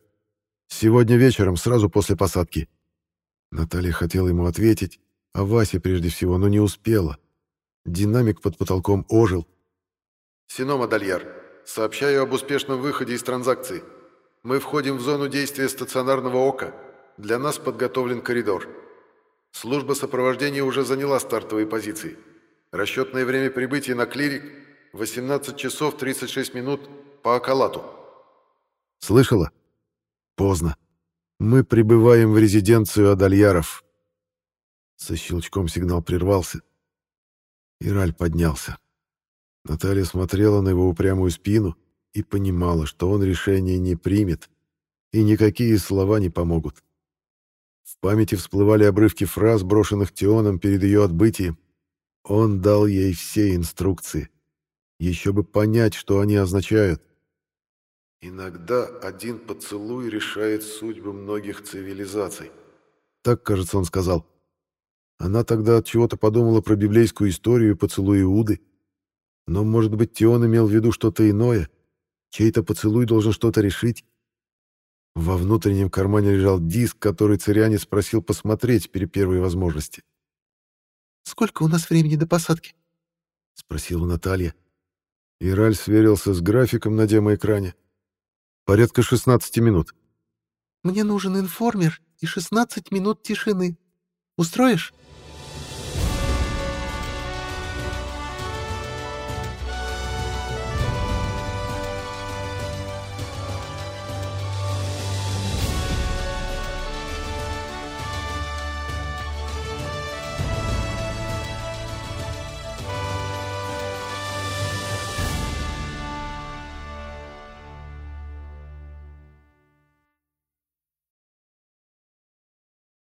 S1: Сегодня вечером, сразу после посадки». Наталья хотела ему ответить, а Вася прежде всего, но не успела. Динамик под потолком ожил. «Синома Дальяр, сообщаю об успешном выходе из транзакции. Мы входим в зону действия стационарного ока. Для нас подготовлен коридор». Служба сопровождения уже заняла стартовые позиции. Расчетное время прибытия на клирик 18 часов 36 минут по Акалату. Слышала? Поздно. Мы прибываем в резиденцию Адальяров. Со щелчком сигнал прервался. Ираль поднялся. Наталья смотрела на его упрямую спину и понимала, что он решение не примет, и никакие слова не помогут. В памяти всплывали обрывки фраз, брошенных Тионом перед ее отбытием. Он дал ей все инструкции. Еще бы понять, что они означают. Иногда один поцелуй решает судьбы многих цивилизаций. Так, кажется, он сказал. Она тогда от чего-то подумала про библейскую историю поцелуя Иуды. Но, может быть, Тион имел в виду что-то иное. Чей-то поцелуй должен что-то решить. Во внутреннем кармане лежал диск, который царянец просил посмотреть при первой возможности.
S3: «Сколько у нас времени до посадки?»
S1: — спросила Наталья. Ираль сверился с графиком на демоэкране. «Порядка 16 минут».
S3: «Мне нужен информер и 16 минут тишины. Устроишь?»